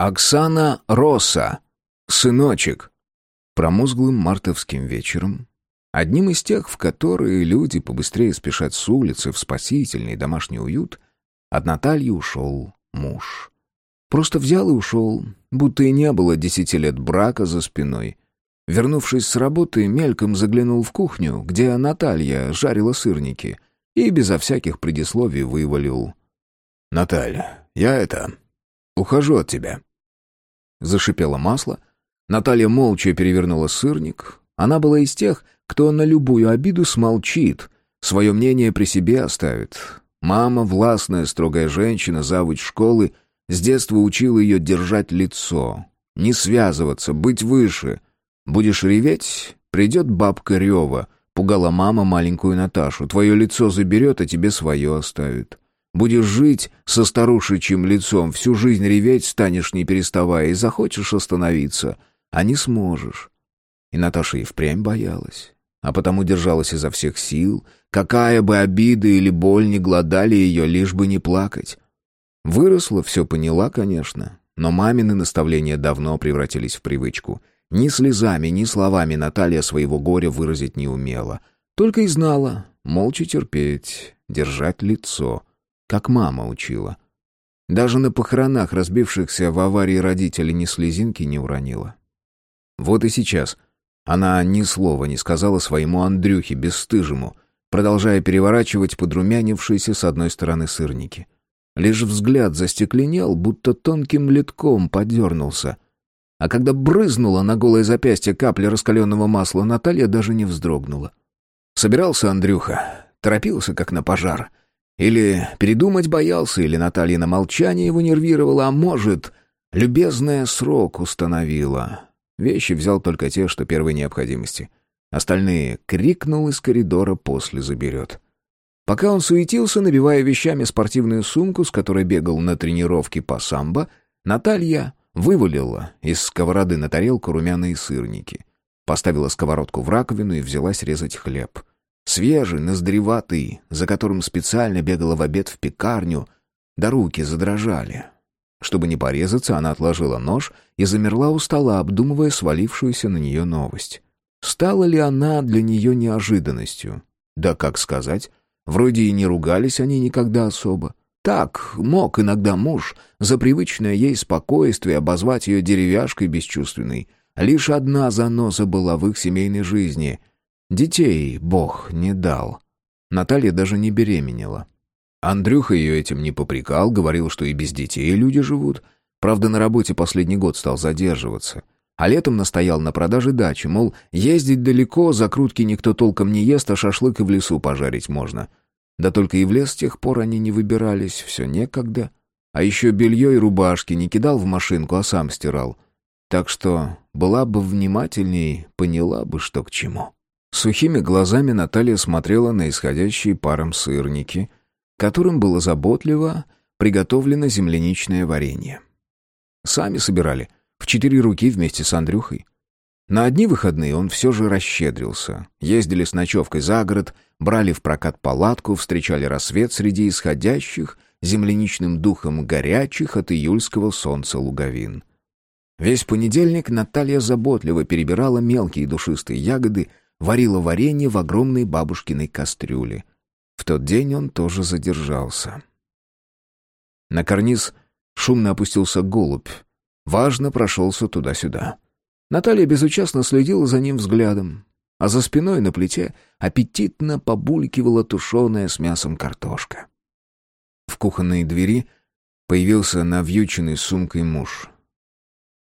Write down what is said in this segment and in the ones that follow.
Оксана Росса. Сыночек. Промозглым мартовским вечером, одним из тех, в которые люди побыстрее спешат с улицы в спасительный домашний уют, от Натальи ушел муж. Просто взял и ушел, будто и не было десяти лет брака за спиной. Вернувшись с работы, мельком заглянул в кухню, где Наталья жарила сырники, и безо всяких предисловий вывалил. «Наталья, я это... ухожу от тебя». Зашипело масло. Наталья молча перевернула сырник. Она была из тех, кто на любую обиду смолчит, свое мнение при себе оставит. Мама, властная, строгая женщина, завуч школы — с детства учил ее держать лицо, не связываться, быть выше. Будешь реветь, придет бабка Рева, пугала мама маленькую Наташу. Твое лицо заберет, а тебе свое оставит. Будешь жить со старушечьим лицом, всю жизнь реветь станешь не переставая, и захочешь остановиться, а не сможешь. И Наташа и впрямь боялась, а потому держалась изо всех сил, какая бы обида или боль не гладали ее, лишь бы не плакать. Выросла, все поняла, конечно, но мамины наставления давно превратились в привычку. Ни слезами, ни словами Наталья своего горя выразить не умела. Только и знала молча терпеть, держать лицо, как мама учила. Даже на похоронах разбившихся в аварии родителей ни слезинки не уронила. Вот и сейчас она ни слова не сказала своему Андрюхе бесстыжему, продолжая переворачивать подрумянившиеся с одной стороны сырники — Лишь взгляд застекленел, будто тонким литком подернулся. А когда брызнула на голое запястье капля раскаленного масла, Наталья даже не вздрогнула. Собирался Андрюха, торопился как на пожар. Или передумать боялся, или Наталья на молчание его нервировала, а может, любезная срок установила. Вещи взял только те, что первой необходимости. Остальные крикнул из коридора, после заберет. Пока он суетился, набивая вещами спортивную сумку, с которой бегал на тренировки по самбо, Наталья вывалила из сковороды на тарелку румяные сырники. Поставила сковородку в раковину и взялась резать хлеб. Свежий, ноздреватый, за которым специально бегала в обед в пекарню, да руки задрожали. Чтобы не порезаться, она отложила нож и замерла у стола, обдумывая свалившуюся на нее новость. Стала ли она для нее неожиданностью? Да как сказать, Вроде и не ругались они никогда особо. Так, мог иногда муж за привычное ей спокойствие обозвать ее деревяшкой бесчувственной. Лишь одна заноса была в их семейной жизни. Детей Бог не дал. Наталья даже не беременела. Андрюха ее этим не попрекал, говорил, что и без детей люди живут. Правда, на работе последний год стал задерживаться. А летом настоял на продаже дачи, мол, ездить далеко, закрутки никто толком не ест, а шашлык и в лесу пожарить можно. Да только и в лес с тех пор они не выбирались, все некогда. А еще белье и рубашки не кидал в машинку, а сам стирал. Так что была бы внимательней, поняла бы, что к чему. Сухими глазами Наталья смотрела на исходящие паром сырники, которым было заботливо приготовлено земляничное варенье. Сами собирали — в четыре руки вместе с Андрюхой. На одни выходные он все же расщедрился. Ездили с ночевкой за город, брали в прокат палатку, встречали рассвет среди исходящих земляничным духом горячих от июльского солнца луговин. Весь понедельник Наталья заботливо перебирала мелкие душистые ягоды, варила варенье в огромной бабушкиной кастрюле. В тот день он тоже задержался. На карниз шумно опустился голубь, важно прошелся туда-сюда. Наталья безучастно следила за ним взглядом, а за спиной на плите аппетитно побулькивала тушеная с мясом картошка. В кухонной двери появился навьюченный сумкой муж.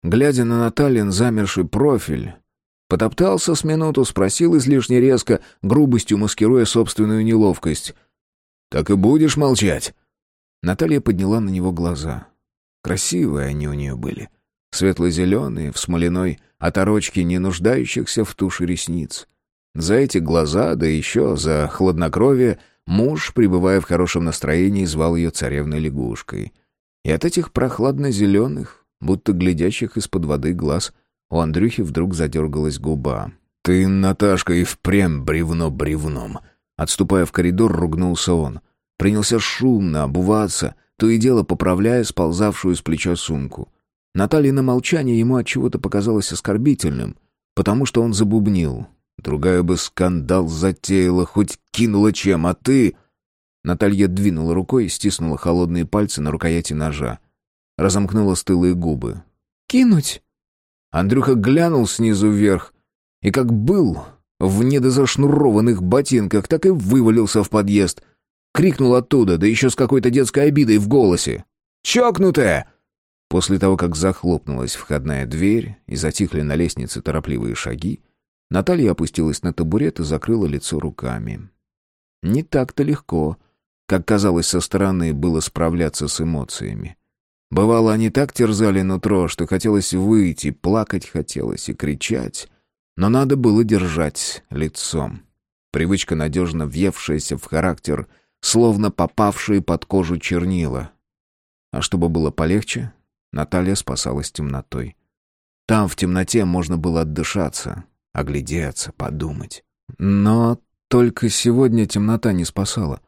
Глядя на Натальин замерший профиль, потоптался с минуту, спросил излишне резко, грубостью маскируя собственную неловкость. «Так и будешь молчать?» Наталья подняла на него глаза. Красивые они у нее были. Светло-зеленые, в смоляной оторочке, не нуждающихся в туши ресниц. За эти глаза, да еще за хладнокровие, муж, пребывая в хорошем настроении, звал ее царевной лягушкой. И от этих прохладно-зеленых, будто глядящих из-под воды глаз, у Андрюхи вдруг задергалась губа. «Ты, Наташка, и впрямь бревно бревном!» Отступая в коридор, ругнулся он. Принялся шумно обуваться, то и дело поправляя сползавшую с плеча сумку. Наталья на молчание ему от чего-то показалось оскорбительным, потому что он забубнил. Другая бы скандал затеяла, хоть кинула чем, а ты... Наталья двинула рукой и стиснула холодные пальцы на рукояти ножа. Разомкнула стылые губы. «Кинуть?» Андрюха глянул снизу вверх и, как был в недозашнурованных ботинках, так и вывалился в подъезд. Крикнул оттуда, да еще с какой-то детской обидой в голосе. «Чокнутая!» После того, как захлопнулась входная дверь и затихли на лестнице торопливые шаги, Наталья опустилась на табурет и закрыла лицо руками. Не так-то легко, как казалось со стороны, было справляться с эмоциями. Бывало, они так терзали нутро, что хотелось выйти, плакать хотелось и кричать, но надо было держать лицом. Привычка, надежно въевшаяся в характер, словно попавшие под кожу чернила. А чтобы было полегче, Наталья спасалась темнотой. Там, в темноте, можно было отдышаться, оглядеться, подумать. Но только сегодня темнота не спасала.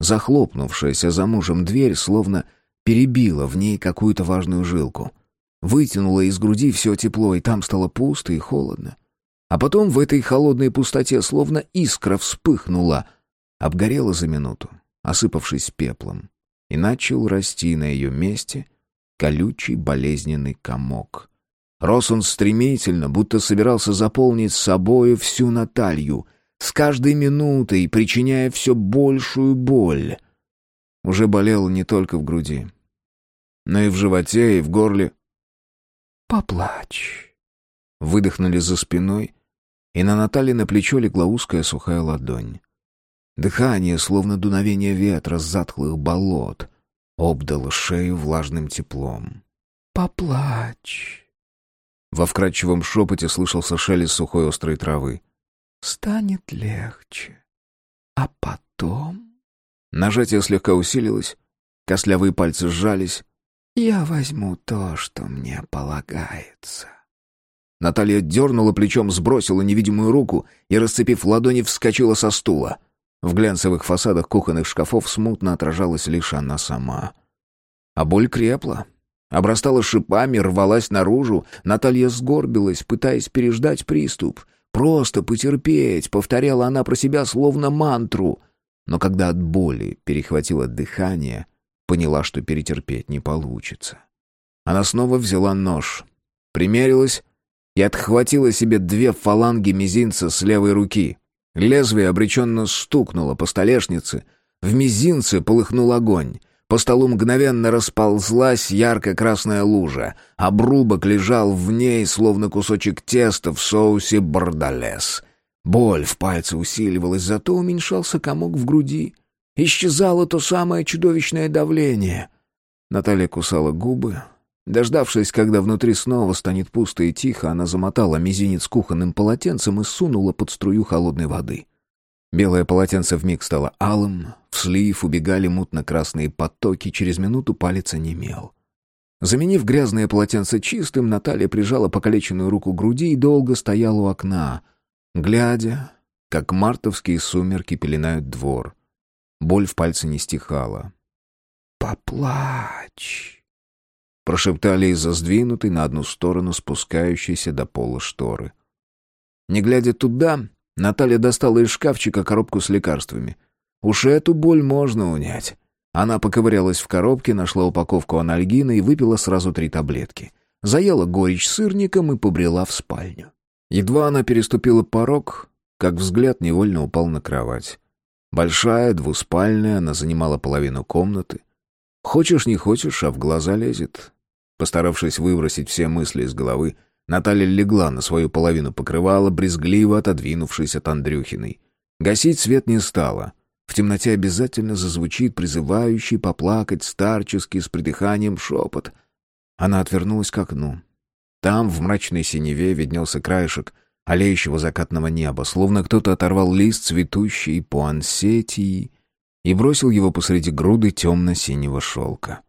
Захлопнувшаяся за мужем дверь словно перебила в ней какую-то важную жилку. Вытянула из груди все тепло, и там стало пусто и холодно. А потом в этой холодной пустоте словно искра вспыхнула, обгорела за минуту, осыпавшись пеплом, и начал расти на ее месте колючий болезненный комок. Рос он стремительно, будто собирался заполнить собою всю Наталью, с каждой минутой причиняя все большую боль. Уже болело не только в груди, но и в животе, и в горле. «Поплачь!» Выдохнули за спиной, и на Наталье на плечо легла узкая сухая ладонь. Дыхание, словно дуновение ветра с затхлых болот, обдало шею влажным теплом. «Поплачь!» Во вкрадчивом шепоте слышался шелест сухой острой травы. «Станет легче. А потом...» Нажатие слегка усилилось, костлявые пальцы сжались. «Я возьму то, что мне полагается». Наталья дернула плечом, сбросила невидимую руку и, расцепив ладони, вскочила со стула. В глянцевых фасадах кухонных шкафов смутно отражалась лишь она сама. А боль крепла. Обрастала шипами, рвалась наружу. Наталья сгорбилась, пытаясь переждать приступ. «Просто потерпеть», — повторяла она про себя словно мантру. Но когда от боли перехватило дыхание, поняла, что перетерпеть не получится. Она снова взяла нож, примерилась и отхватила себе две фаланги мизинца с левой руки. Лезвие обреченно стукнуло по столешнице, в мизинце полыхнул огонь. По столу мгновенно расползлась ярко-красная лужа. Обрубок лежал в ней, словно кусочек теста в соусе бордалес. Боль в пальце усиливалась, зато уменьшался комок в груди. Исчезало то самое чудовищное давление. Наталья кусала губы, Дождавшись, когда внутри снова станет пусто и тихо, она замотала мизинец кухонным полотенцем и сунула под струю холодной воды. Белое полотенце вмиг стало алым, в слив убегали мутно-красные потоки, через минуту палец онемел. Заменив грязное полотенце чистым, Наталья прижала покалеченную руку к груди и долго стояла у окна, глядя, как мартовские сумерки пеленают двор. Боль в пальце не стихала. «Поплачь!» прошептали из-за сдвинутой на одну сторону спускающейся до пола шторы. Не глядя туда, Наталья достала из шкафчика коробку с лекарствами. Уж эту боль можно унять. Она поковырялась в коробке, нашла упаковку анальгина и выпила сразу три таблетки. Заела горечь сырником и побрела в спальню. Едва она переступила порог, как взгляд невольно упал на кровать. Большая, двуспальная, она занимала половину комнаты. Хочешь, не хочешь, а в глаза лезет. Постаравшись выбросить все мысли из головы, Наталья легла на свою половину покрывала, брезгливо отодвинувшись от Андрюхиной. Гасить свет не стала. В темноте обязательно зазвучит призывающий поплакать старческий с придыханием шепот. Она отвернулась к окну. Там, в мрачной синеве, виднелся краешек олеющего закатного неба, словно кто-то оторвал лист цветущей пуансетии и бросил его посреди груды темно-синего шелка.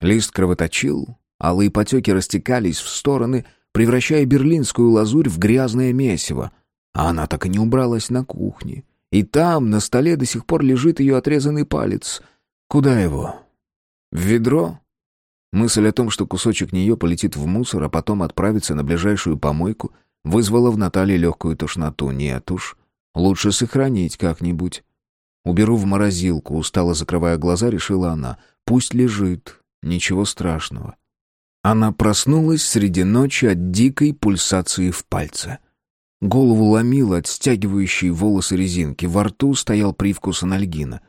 Лист кровоточил, алые потеки растекались в стороны, превращая берлинскую лазурь в грязное месиво. А она так и не убралась на кухне. И там, на столе, до сих пор лежит ее отрезанный палец. Куда его? В ведро? Мысль о том, что кусочек нее полетит в мусор, а потом отправится на ближайшую помойку, вызвала в Наталье легкую тошноту. Нет уж, лучше сохранить как-нибудь. Уберу в морозилку, устало закрывая глаза, решила она. Пусть лежит, ничего страшного. Она проснулась среди ночи от дикой пульсации в пальце. Голову ломило от стягивающей волосы резинки, во рту стоял привкус анальгина.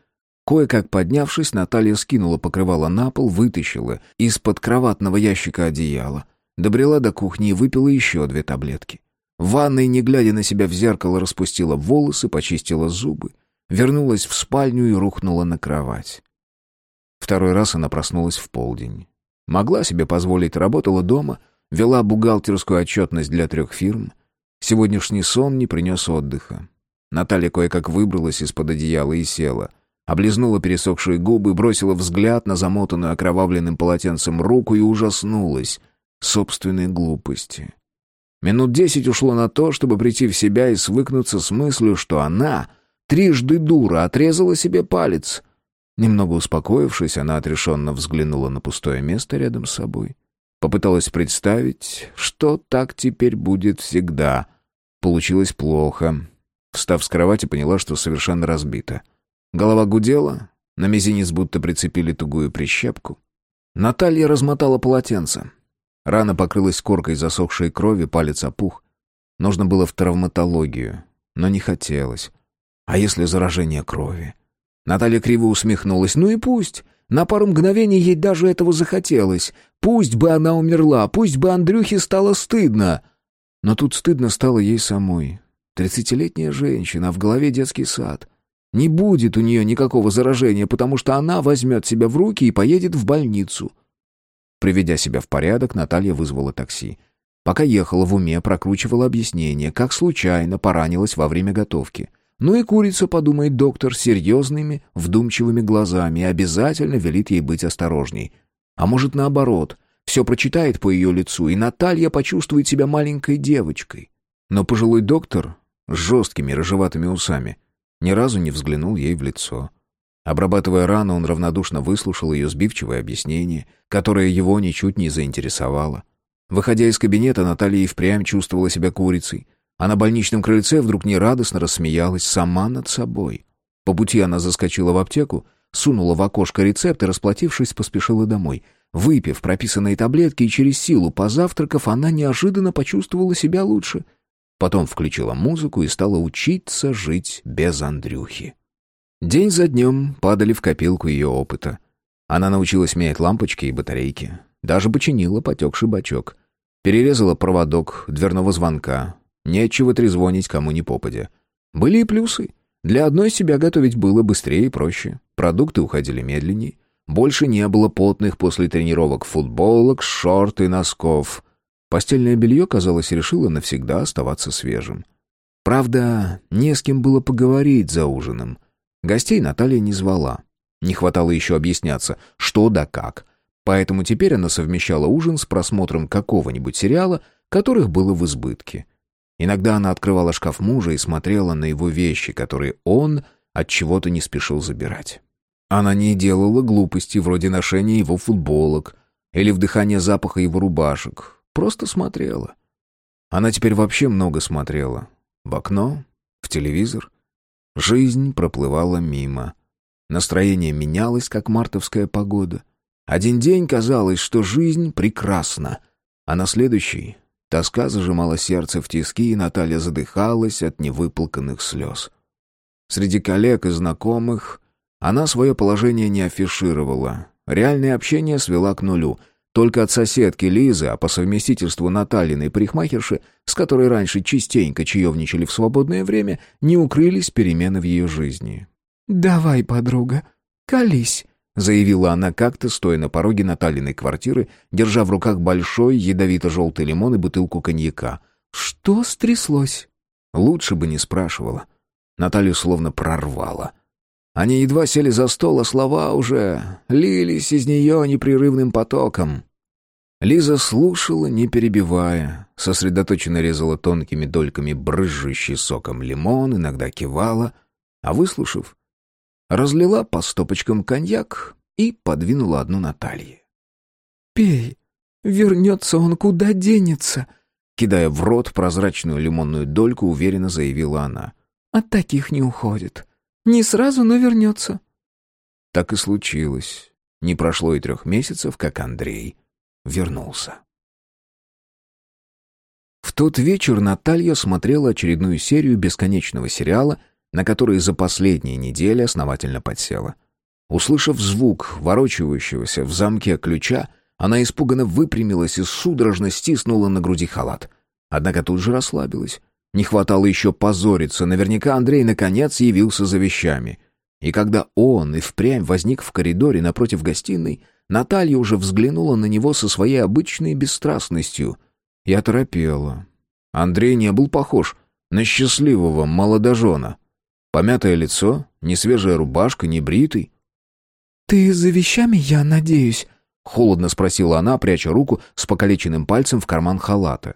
Кое-как поднявшись, Наталья скинула покрывало на пол, вытащила из-под кроватного ящика одеяло, добрела до кухни и выпила еще две таблетки. В ванной, не глядя на себя в зеркало, распустила волосы, почистила зубы, вернулась в спальню и рухнула на кровать. Второй раз она проснулась в полдень. Могла себе позволить, работала дома, вела бухгалтерскую отчетность для трех фирм. Сегодняшний сон не принес отдыха. Наталья кое-как выбралась из-под одеяла и села — облизнула пересохшие губы, бросила взгляд на замотанную окровавленным полотенцем руку и ужаснулась собственной глупости. Минут десять ушло на то, чтобы прийти в себя и свыкнуться с мыслью, что она, трижды дура, отрезала себе палец. Немного успокоившись, она отрешенно взглянула на пустое место рядом с собой. Попыталась представить, что так теперь будет всегда. Получилось плохо. Встав с кровати, поняла, что совершенно разбита. Голова гудела, на мизинец будто прицепили тугую прищепку. Наталья размотала полотенце. Рана покрылась коркой засохшей крови, палец опух. Нужно было в травматологию, но не хотелось. А если заражение крови? Наталья криво усмехнулась. Ну и пусть. На пару мгновений ей даже этого захотелось. Пусть бы она умерла, пусть бы Андрюхе стало стыдно. Но тут стыдно стало ей самой. Тридцатилетняя женщина, а в голове детский сад — не будет у нее никакого заражения, потому что она возьмет себя в руки и поедет в больницу. Приведя себя в порядок, Наталья вызвала такси. Пока ехала в уме, прокручивала объяснение, как случайно поранилась во время готовки. Ну и курица, подумает доктор, серьезными, вдумчивыми глазами обязательно велит ей быть осторожней. А может наоборот, все прочитает по ее лицу, и Наталья почувствует себя маленькой девочкой. Но пожилой доктор с жесткими рыжеватыми усами — ни разу не взглянул ей в лицо. Обрабатывая рану, он равнодушно выслушал ее сбивчивое объяснение, которое его ничуть не заинтересовало. Выходя из кабинета, Наталья и впрямь чувствовала себя курицей, а на больничном крыльце вдруг нерадостно рассмеялась сама над собой. По пути она заскочила в аптеку, сунула в окошко рецепт и, расплатившись, поспешила домой. Выпив прописанные таблетки и через силу позавтракав, она неожиданно почувствовала себя лучше — Потом включила музыку и стала учиться жить без Андрюхи. День за днем падали в копилку ее опыта. Она научилась менять лампочки и батарейки. Даже починила потекший бачок. Перерезала проводок дверного звонка. Нечего трезвонить кому ни попадя. Были и плюсы. Для одной себя готовить было быстрее и проще. Продукты уходили медленнее. Больше не было потных после тренировок футболок, шорт и носков. Постельное белье, казалось, решило навсегда оставаться свежим. Правда, не с кем было поговорить за ужином. Гостей Наталья не звала. Не хватало еще объясняться, что да как. Поэтому теперь она совмещала ужин с просмотром какого-нибудь сериала, которых было в избытке. Иногда она открывала шкаф мужа и смотрела на его вещи, которые он от чего-то не спешил забирать. Она не делала глупости вроде ношения его футболок или вдыхания запаха его рубашек, Просто смотрела. Она теперь вообще много смотрела. В окно, в телевизор. Жизнь проплывала мимо. Настроение менялось, как мартовская погода. Один день казалось, что жизнь прекрасна, а на следующий тоска зажимала сердце в тиски, и Наталья задыхалась от невыплаканных слез. Среди коллег и знакомых она свое положение не афишировала. Реальное общение свела к нулю, только от соседки Лизы, а по совместительству Натальиной парикмахерши, с которой раньше частенько чаевничали в свободное время, не укрылись перемены в ее жизни. «Давай, подруга, колись», — заявила она как-то, стоя на пороге Натальиной квартиры, держа в руках большой ядовито-желтый лимон и бутылку коньяка. «Что стряслось?» Лучше бы не спрашивала. Наталью словно прорвала. Они едва сели за стол, а слова уже лились из нее непрерывным потоком. Лиза слушала, не перебивая, сосредоточенно резала тонкими дольками брызжущий соком лимон, иногда кивала, а выслушав, разлила по стопочкам коньяк и подвинула одну Наталье. успей. Вернется он, куда денется?» Кидая в рот прозрачную лимонную дольку, уверенно заявила она. «От таких не уходит. Не сразу, но вернется». Так и случилось. Не прошло и трех месяцев, как Андрей вернулся. В тот вечер Наталья смотрела очередную серию бесконечного сериала, на который за последние недели основательно подсела. Услышав звук ворочающегося в замке ключа, она испуганно выпрямилась и судорожно стиснула на груди халат. Однако тут же расслабилась. Не хватало еще позориться, наверняка Андрей наконец явился за вещами. И когда он и впрямь возник в коридоре напротив гостиной, Наталья уже взглянула на него со своей обычной бесстрастностью. Я торопела. Андрей не был похож на счастливого молодожена. Помятое лицо, несвежая рубашка, не бритый. «Ты за вещами, я надеюсь?» — холодно спросила она, пряча руку с покалеченным пальцем в карман халата.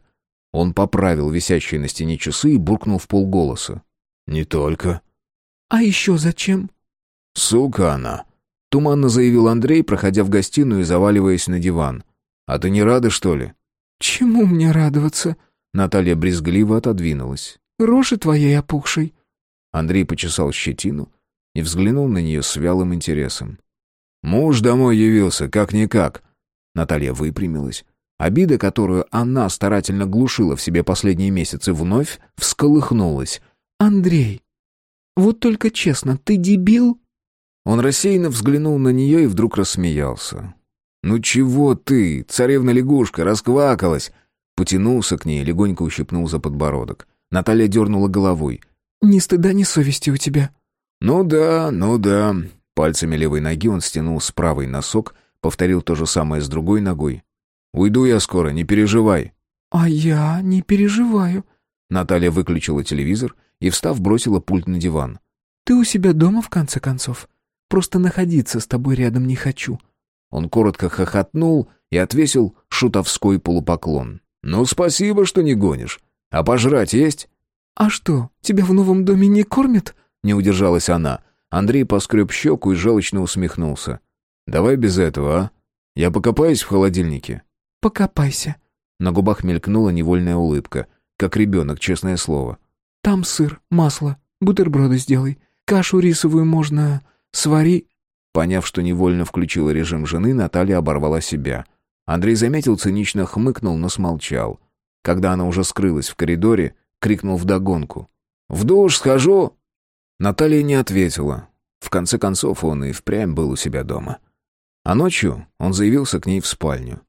Он поправил висящие на стене часы и буркнул в полголоса. «Не только». «А еще зачем?» «Сука она!» — туманно заявил Андрей, проходя в гостиную и заваливаясь на диван. «А ты не рада, что ли?» «Чему мне радоваться?» Наталья брезгливо отодвинулась. «Рожи твоей опухшей». Андрей почесал щетину и взглянул на нее с вялым интересом. «Муж домой явился, как-никак». Наталья выпрямилась. Обида, которую она старательно глушила в себе последние месяцы, вновь всколыхнулась. «Андрей, вот только честно, ты дебил?» Он рассеянно взглянул на нее и вдруг рассмеялся. «Ну чего ты, царевна-лягушка, расквакалась?» Потянулся к ней, легонько ущипнул за подбородок. Наталья дернула головой. «Ни стыда, ни совести у тебя». «Ну да, ну да». Пальцами левой ноги он стянул с правой носок, повторил то же самое с другой ногой. «Уйду я скоро, не переживай». «А я не переживаю». Наталья выключила телевизор и, встав, бросила пульт на диван. «Ты у себя дома, в конце концов. Просто находиться с тобой рядом не хочу». Он коротко хохотнул и отвесил шутовской полупоклон. «Ну, спасибо, что не гонишь. А пожрать есть?» «А что, тебя в новом доме не кормят?» Не удержалась она. Андрей поскреб щеку и желчно усмехнулся. «Давай без этого, а? Я покопаюсь в холодильнике». «Покопайся». На губах мелькнула невольная улыбка, как ребенок, честное слово. «Там сыр, масло, бутерброды сделай. Кашу рисовую можно... свари...» Поняв, что невольно включила режим жены, Наталья оборвала себя. Андрей заметил, цинично хмыкнул, но смолчал. Когда она уже скрылась в коридоре, крикнул вдогонку. «В душ схожу!» Наталья не ответила. В конце концов, он и впрямь был у себя дома. А ночью он заявился к ней в спальню.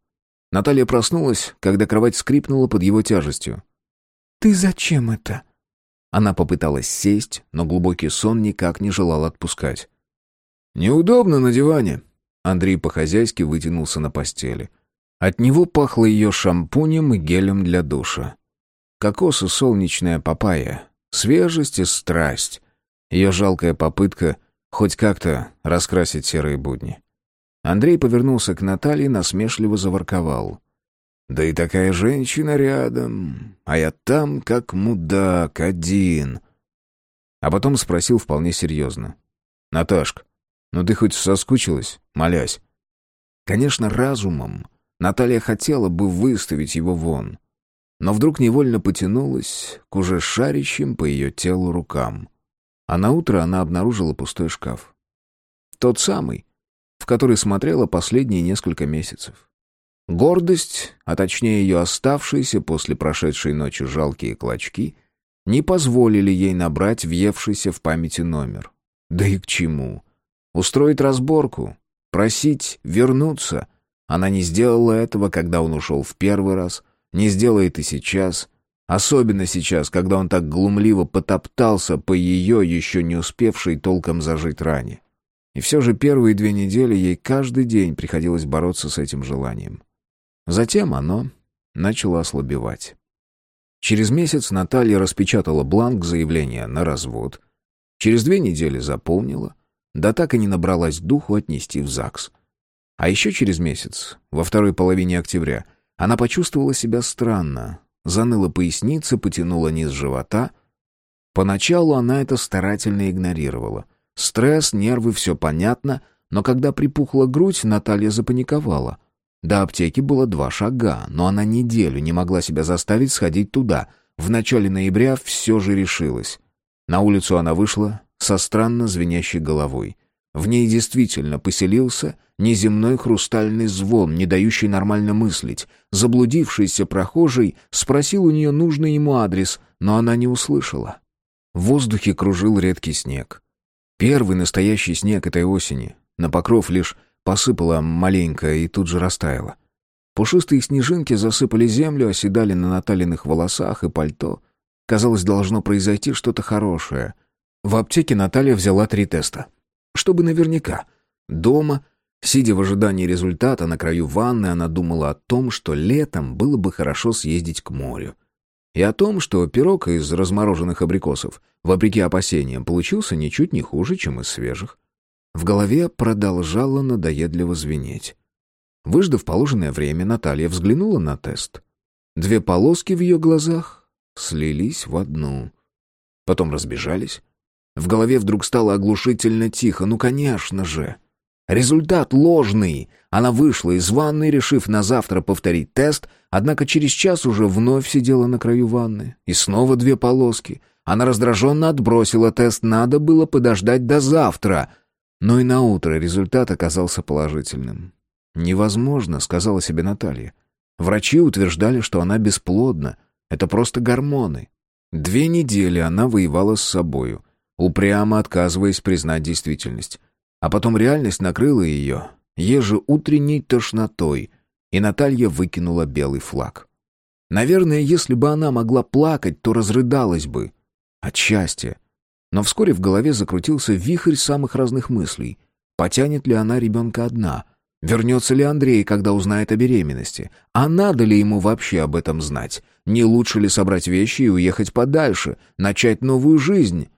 Наталья проснулась, когда кровать скрипнула под его тяжестью. «Ты зачем это?» Она попыталась сесть, но глубокий сон никак не желал отпускать. «Неудобно на диване». Андрей по-хозяйски вытянулся на постели. От него пахло ее шампунем и гелем для душа. Кокос и солнечная папайя, свежесть и страсть. Ее жалкая попытка хоть как-то раскрасить серые будни. Андрей повернулся к Наталье, насмешливо заворковал. «Да и такая женщина рядом, а я там как мудак, один». А потом спросил вполне серьезно. «Наташка, ну ты хоть соскучилась, молясь?» Конечно, разумом Наталья хотела бы выставить его вон, но вдруг невольно потянулась к уже шарящим по ее телу рукам. А на утро она обнаружила пустой шкаф. Тот самый, в который смотрела последние несколько месяцев. Гордость, а точнее ее оставшиеся после прошедшей ночи жалкие клочки, не позволили ей набрать въевшийся в памяти номер. Да и к чему? Устроить разборку? Просить вернуться? Она не сделала этого, когда он ушел в первый раз, не сделает и сейчас. Особенно сейчас, когда он так глумливо потоптался по ее, еще не успевшей толком зажить ране. И все же первые две недели ей каждый день приходилось бороться с этим желанием. Затем оно начало ослабевать. Через месяц Наталья распечатала бланк заявления на развод. Через две недели заполнила, да так и не набралась духу отнести в ЗАГС. А еще через месяц, во второй половине октября, она почувствовала себя странно. Заныла поясница, потянула низ живота. Поначалу она это старательно игнорировала — Стресс, нервы, все понятно, но когда припухла грудь, Наталья запаниковала. До аптеки было два шага, но она неделю не могла себя заставить сходить туда. В начале ноября все же решилась. На улицу она вышла со странно звенящей головой. В ней действительно поселился неземной хрустальный звон, не дающий нормально мыслить. Заблудившийся прохожий спросил у нее нужный ему адрес, но она не услышала. В воздухе кружил редкий снег. Первый настоящий снег этой осени. На покров лишь посыпало маленько и тут же растаяло. Пушистые снежинки засыпали землю, оседали на наталенных волосах и пальто. Казалось, должно произойти что-то хорошее. В аптеке Наталья взяла три теста. Чтобы наверняка. Дома, сидя в ожидании результата на краю ванны, она думала о том, что летом было бы хорошо съездить к морю и о том, что пирог из размороженных абрикосов, вопреки опасениям, получился ничуть не хуже, чем из свежих. В голове продолжало надоедливо звенеть. Выждав положенное время, Наталья взглянула на тест. Две полоски в ее глазах слились в одну. Потом разбежались. В голове вдруг стало оглушительно тихо. Ну, конечно же. Результат ложный. Она вышла из ванны, решив на завтра повторить тест, однако через час уже вновь сидела на краю ванны. И снова две полоски. Она раздраженно отбросила тест, надо было подождать до завтра. Но и на утро результат оказался положительным. «Невозможно», — сказала себе Наталья. Врачи утверждали, что она бесплодна. Это просто гормоны. Две недели она воевала с собою, упрямо отказываясь признать действительность. А потом реальность накрыла ее ежеутренней тошнотой, и Наталья выкинула белый флаг. Наверное, если бы она могла плакать, то разрыдалась бы. От счастья. Но вскоре в голове закрутился вихрь самых разных мыслей. Потянет ли она ребенка одна? Вернется ли Андрей, когда узнает о беременности? А надо ли ему вообще об этом знать? Не лучше ли собрать вещи и уехать подальше, начать новую жизнь?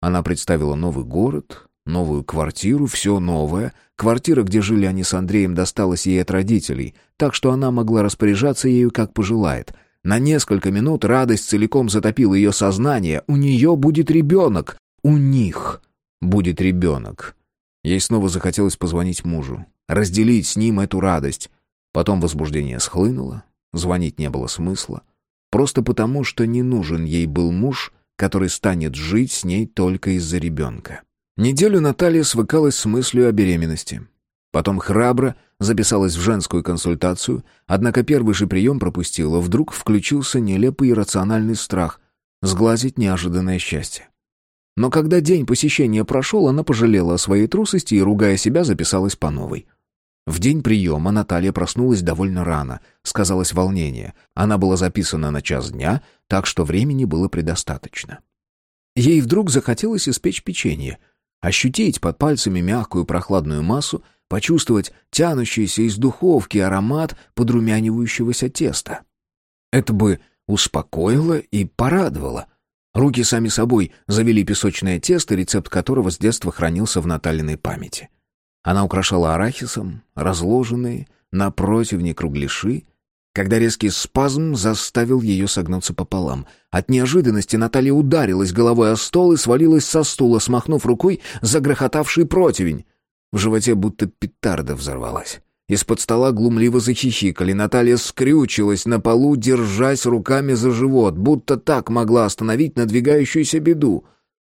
Она представила новый город, Новую квартиру, все новое. Квартира, где жили они с Андреем, досталась ей от родителей, так что она могла распоряжаться ею как пожелает. На несколько минут радость целиком затопила ее сознание. У нее будет ребенок. У них будет ребенок. Ей снова захотелось позвонить мужу, разделить с ним эту радость. Потом возбуждение схлынуло, звонить не было смысла. Просто потому, что не нужен ей был муж, который станет жить с ней только из-за ребенка. Неделю Наталья свыкалась с мыслью о беременности. Потом храбро записалась в женскую консультацию, однако первый же прием пропустила. Вдруг включился нелепый иррациональный страх — сглазить неожиданное счастье. Но когда день посещения прошел, она пожалела о своей трусости и, ругая себя, записалась по новой. В день приема Наталья проснулась довольно рано, сказалось волнение. Она была записана на час дня, так что времени было предостаточно. Ей вдруг захотелось испечь печенье — Ощутить под пальцами мягкую прохладную массу, почувствовать тянущийся из духовки аромат подрумянивающегося теста. Это бы успокоило и порадовало. Руки сами собой завели песочное тесто, рецепт которого с детства хранился в Наталиной памяти. Она украшала арахисом разложенные на противне кругляши, когда резкий спазм заставил ее согнуться пополам. От неожиданности Наталья ударилась головой о стол и свалилась со стула, смахнув рукой загрохотавший противень. В животе будто петарда взорвалась. Из-под стола глумливо захихикали. Наталья скрючилась на полу, держась руками за живот, будто так могла остановить надвигающуюся беду.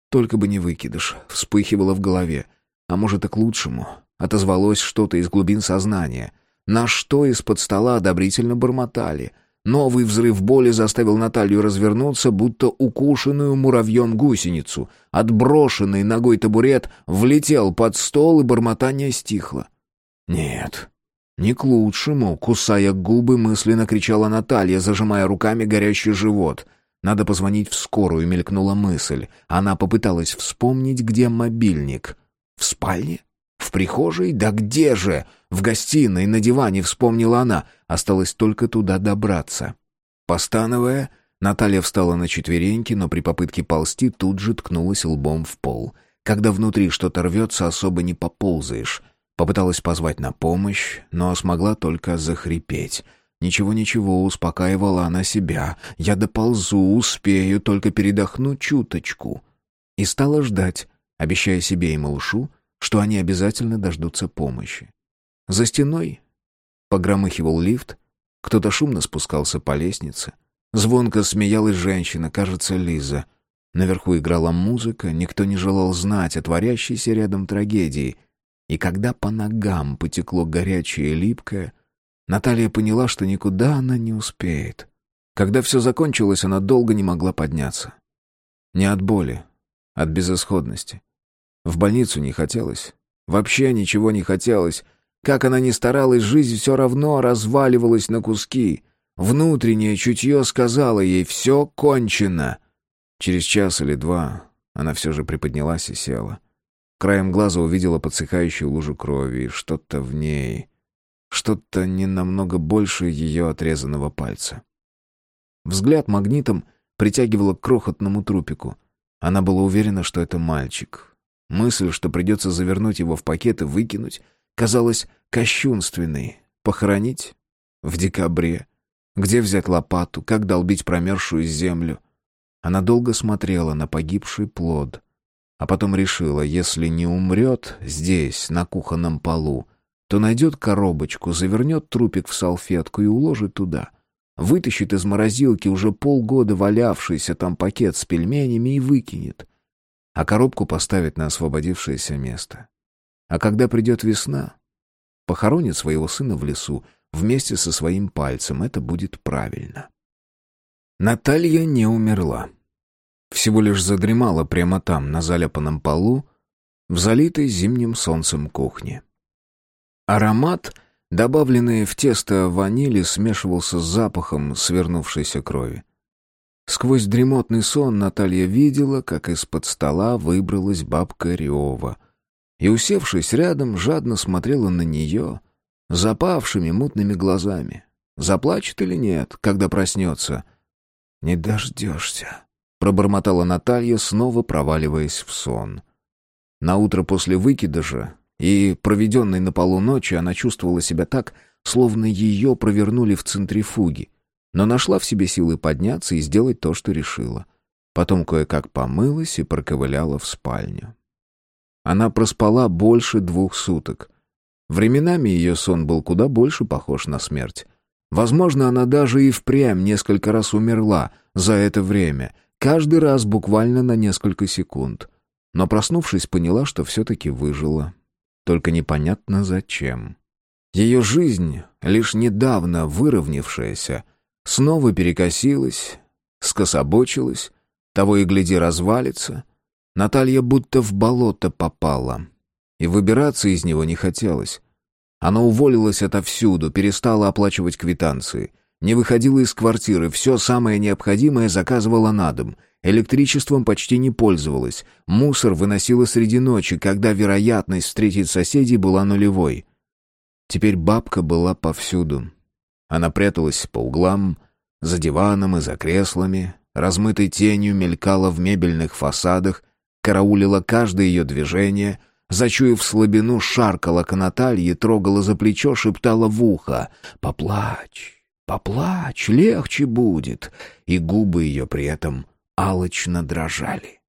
Только бы не выкидыш, вспыхивало в голове. А может, и к лучшему. Отозвалось что-то из глубин сознания — на что из-под стола одобрительно бормотали. Новый взрыв боли заставил Наталью развернуться, будто укушенную муравьем гусеницу. Отброшенный ногой табурет влетел под стол, и бормотание стихло. «Нет, не к лучшему», — кусая губы, мысленно кричала Наталья, зажимая руками горящий живот. «Надо позвонить в скорую», — мелькнула мысль. Она попыталась вспомнить, где мобильник. «В спальне? В прихожей? Да где же?» В гостиной, на диване, вспомнила она. Осталось только туда добраться. Постановая, Наталья встала на четвереньки, но при попытке ползти тут же ткнулась лбом в пол. Когда внутри что-то рвется, особо не поползаешь. Попыталась позвать на помощь, но смогла только захрипеть. Ничего-ничего, успокаивала она себя. Я доползу, успею, только передохну чуточку. И стала ждать, обещая себе и малышу, что они обязательно дождутся помощи. За стеной Погромыхивал лифт, кто-то шумно спускался по лестнице. Звонко смеялась женщина, кажется, Лиза. Наверху играла музыка, никто не желал знать о творящейся рядом трагедии. И когда по ногам потекло горячее и липкое, Наталья поняла, что никуда она не успеет. Когда все закончилось, она долго не могла подняться. Не от боли, от безысходности. В больницу не хотелось. Вообще ничего не хотелось. Как она ни старалась, жизнь все равно разваливалась на куски. Внутреннее чутье сказала ей «все кончено». Через час или два она все же приподнялась и села. Краем глаза увидела подсыхающую лужу крови и что-то в ней, что-то не намного больше ее отрезанного пальца. Взгляд магнитом притягивало к крохотному трупику. Она была уверена, что это мальчик. Мысль, что придется завернуть его в пакет и выкинуть, казалась кощунственной. Похоронить? В декабре. Где взять лопату? Как долбить промерзшую землю? Она долго смотрела на погибший плод, а потом решила, если не умрет здесь, на кухонном полу, то найдет коробочку, завернет трупик в салфетку и уложит туда. Вытащит из морозилки уже полгода валявшийся там пакет с пельменями и выкинет. А коробку поставит на освободившееся место. А когда придет весна, похоронит своего сына в лесу вместе со своим пальцем. Это будет правильно. Наталья не умерла. Всего лишь задремала прямо там, на заляпанном полу, в залитой зимним солнцем кухне. Аромат, добавленный в тесто ванили, смешивался с запахом свернувшейся крови. Сквозь дремотный сон Наталья видела, как из-под стола выбралась бабка Рева и, усевшись рядом, жадно смотрела на нее запавшими мутными глазами. Заплачет или нет, когда проснется? «Не дождешься», — пробормотала Наталья, снова проваливаясь в сон. На утро после выкидыша и проведенной на полу ночи она чувствовала себя так, словно ее провернули в центрифуге, но нашла в себе силы подняться и сделать то, что решила. Потом кое-как помылась и проковыляла в спальню. Она проспала больше двух суток. Временами ее сон был куда больше похож на смерть. Возможно, она даже и впрямь несколько раз умерла за это время, каждый раз буквально на несколько секунд. Но проснувшись, поняла, что все-таки выжила. Только непонятно зачем. Ее жизнь, лишь недавно выровнявшаяся, снова перекосилась, скособочилась, того и гляди развалится — Наталья будто в болото попала. И выбираться из него не хотелось. Она уволилась отовсюду, перестала оплачивать квитанции. Не выходила из квартиры, все самое необходимое заказывала на дом. Электричеством почти не пользовалась. Мусор выносила среди ночи, когда вероятность встретить соседей была нулевой. Теперь бабка была повсюду. Она пряталась по углам, за диваном и за креслами, размытой тенью мелькала в мебельных фасадах, караулила каждое ее движение, зачуяв слабину, шаркала к Наталье, трогала за плечо, шептала в ухо «Поплачь, поплачь, легче будет», и губы ее при этом алочно дрожали.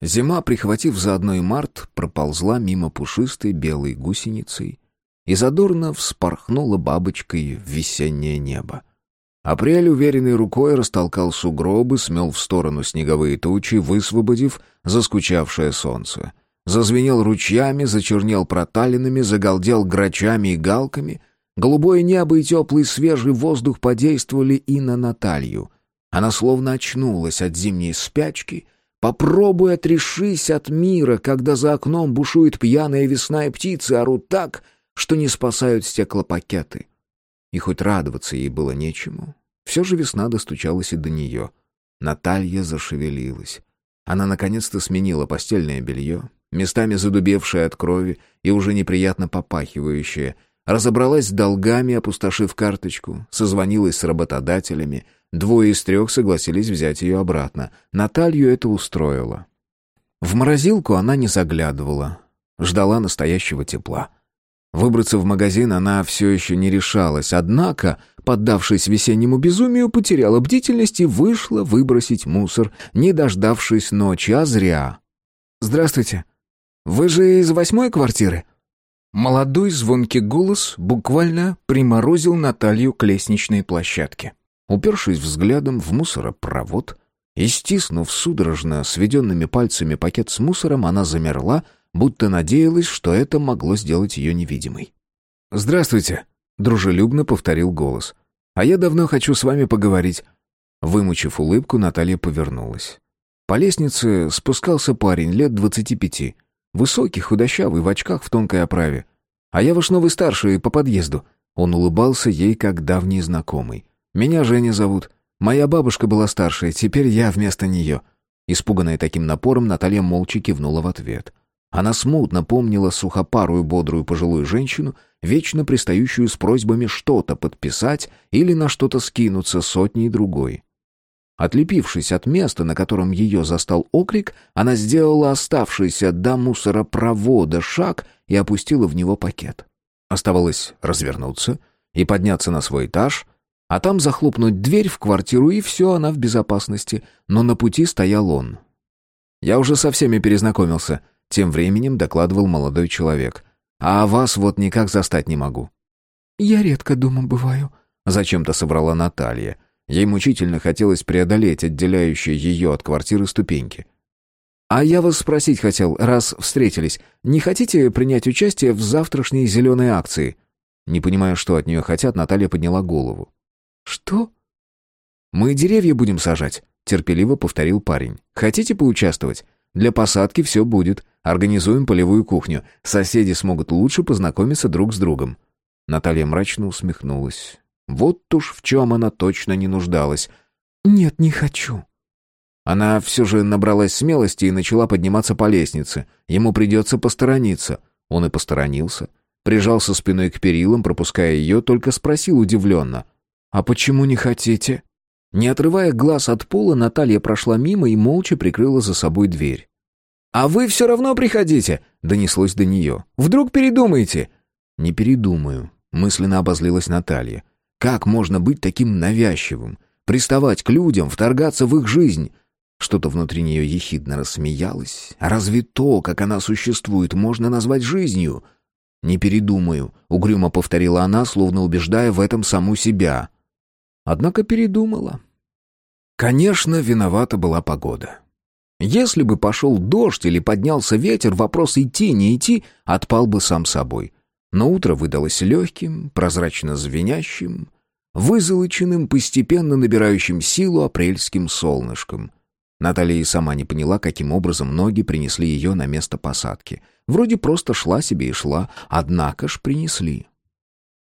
Зима, прихватив заодно и март, проползла мимо пушистой белой гусеницей и задорно вспорхнула бабочкой в весеннее небо. Апрель уверенной рукой растолкал сугробы, смел в сторону снеговые тучи, высвободив заскучавшее солнце. Зазвенел ручьями, зачернел проталинами, загалдел грачами и галками. Голубое небо и теплый свежий воздух подействовали и на Наталью. Она словно очнулась от зимней спячки. Попробуй отрешись от мира, когда за окном бушует пьяная весна и птицы орут так, что не спасают стеклопакеты. И хоть радоваться ей было нечему, все же весна достучалась и до нее. Наталья зашевелилась. Она наконец-то сменила постельное белье, местами задубевшее от крови и уже неприятно попахивающее, разобралась с долгами, опустошив карточку, созвонилась с работодателями, двое из трех согласились взять ее обратно. Наталью это устроило. В морозилку она не заглядывала, ждала настоящего тепла. Выбраться в магазин она все еще не решалась, однако, поддавшись весеннему безумию, потеряла бдительность и вышла выбросить мусор, не дождавшись ночи, а зря. «Здравствуйте. Вы же из восьмой квартиры?» Молодой звонкий голос буквально приморозил Наталью к лестничной площадке. Упершись взглядом в мусоропровод и стиснув судорожно сведенными пальцами пакет с мусором, она замерла, будто надеялась, что это могло сделать ее невидимой. «Здравствуйте», — дружелюбно повторил голос. «А я давно хочу с вами поговорить». Вымучив улыбку, Наталья повернулась. По лестнице спускался парень лет двадцати пяти. Высокий, худощавый, в очках в тонкой оправе. «А я ваш новый старший по подъезду». Он улыбался ей, как давний знакомый. «Меня Женя зовут. Моя бабушка была старшая, теперь я вместо нее». Испуганная таким напором, Наталья молча кивнула в ответ. Она смутно помнила сухопарую бодрую пожилую женщину, вечно пристающую с просьбами что-то подписать или на что-то скинуться сотней другой. Отлепившись от места, на котором ее застал окрик, она сделала оставшийся до мусоропровода шаг и опустила в него пакет. Оставалось развернуться и подняться на свой этаж, а там захлопнуть дверь в квартиру, и все, она в безопасности. Но на пути стоял он. «Я уже со всеми перезнакомился», — тем временем докладывал молодой человек. «А вас вот никак застать не могу». «Я редко дома бываю», — зачем-то собрала Наталья. Ей мучительно хотелось преодолеть отделяющие ее от квартиры ступеньки. «А я вас спросить хотел, раз встретились, не хотите принять участие в завтрашней зеленой акции?» Не понимая, что от нее хотят, Наталья подняла голову. «Что?» «Мы деревья будем сажать», — терпеливо повторил парень. «Хотите поучаствовать? Для посадки все будет. Организуем полевую кухню. Соседи смогут лучше познакомиться друг с другом». Наталья мрачно усмехнулась. Вот уж в чем она точно не нуждалась. «Нет, не хочу». Она все же набралась смелости и начала подниматься по лестнице. Ему придется посторониться. Он и посторонился. Прижался спиной к перилам, пропуская ее, только спросил удивленно. «А почему не хотите?» Не отрывая глаз от пола, Наталья прошла мимо и молча прикрыла за собой дверь. «А вы все равно приходите!» — донеслось до нее. «Вдруг передумаете?» «Не передумаю», — мысленно обозлилась Наталья. Как можно быть таким навязчивым? Приставать к людям, вторгаться в их жизнь? Что-то внутри нее ехидно рассмеялось. Разве то, как она существует, можно назвать жизнью? «Не передумаю», — угрюмо повторила она, словно убеждая в этом саму себя. Однако передумала. Конечно, виновата была погода. Если бы пошел дождь или поднялся ветер, вопрос идти, не идти отпал бы сам собой. Но утро выдалось легким, прозрачно звенящим, вызолоченным, постепенно набирающим силу апрельским солнышком. Наталья и сама не поняла, каким образом ноги принесли ее на место посадки. Вроде просто шла себе и шла, однако ж принесли.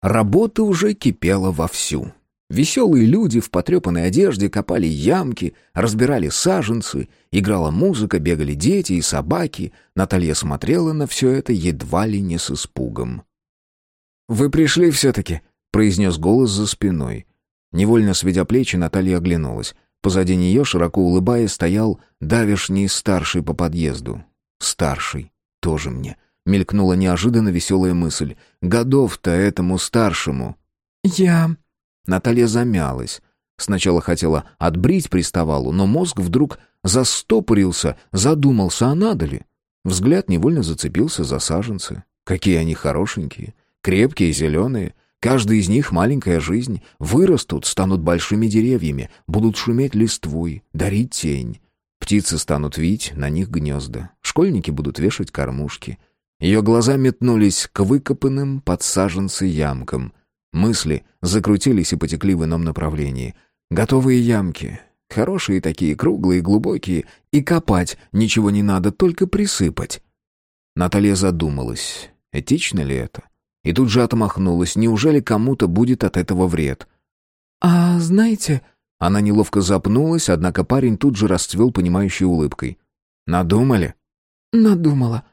Работа уже кипела вовсю. Веселые люди в потрепанной одежде копали ямки, разбирали саженцы, играла музыка, бегали дети и собаки. Наталья смотрела на все это едва ли не с испугом. «Вы пришли все-таки», произнес голос за спиной. Невольно сведя плечи, Наталья оглянулась. Позади нее, широко улыбаясь, стоял давишний старший по подъезду. Старший. Тоже мне. Мелькнула неожиданно веселая мысль. Годов-то этому старшему. «Я...» Наталья замялась. Сначала хотела отбрить приставалу, но мозг вдруг застопорился, задумался, а надо ли. Взгляд невольно зацепился за саженцы. Какие они хорошенькие, крепкие, зеленые. Каждый из них маленькая жизнь. Вырастут, станут большими деревьями, будут шуметь листвой, дарить тень. Птицы станут вить на них гнезда. Школьники будут вешать кормушки. Ее глаза метнулись к выкопанным под саженцы ямкам. Мысли закрутились и потекли в ином направлении. Готовые ямки. Хорошие такие, круглые, глубокие. И копать ничего не надо, только присыпать. Наталья задумалась, этично ли это? — и тут же отмахнулась. Неужели кому-то будет от этого вред? «А знаете...» Она неловко запнулась, однако парень тут же расцвел понимающей улыбкой. «Надумали?» «Надумала.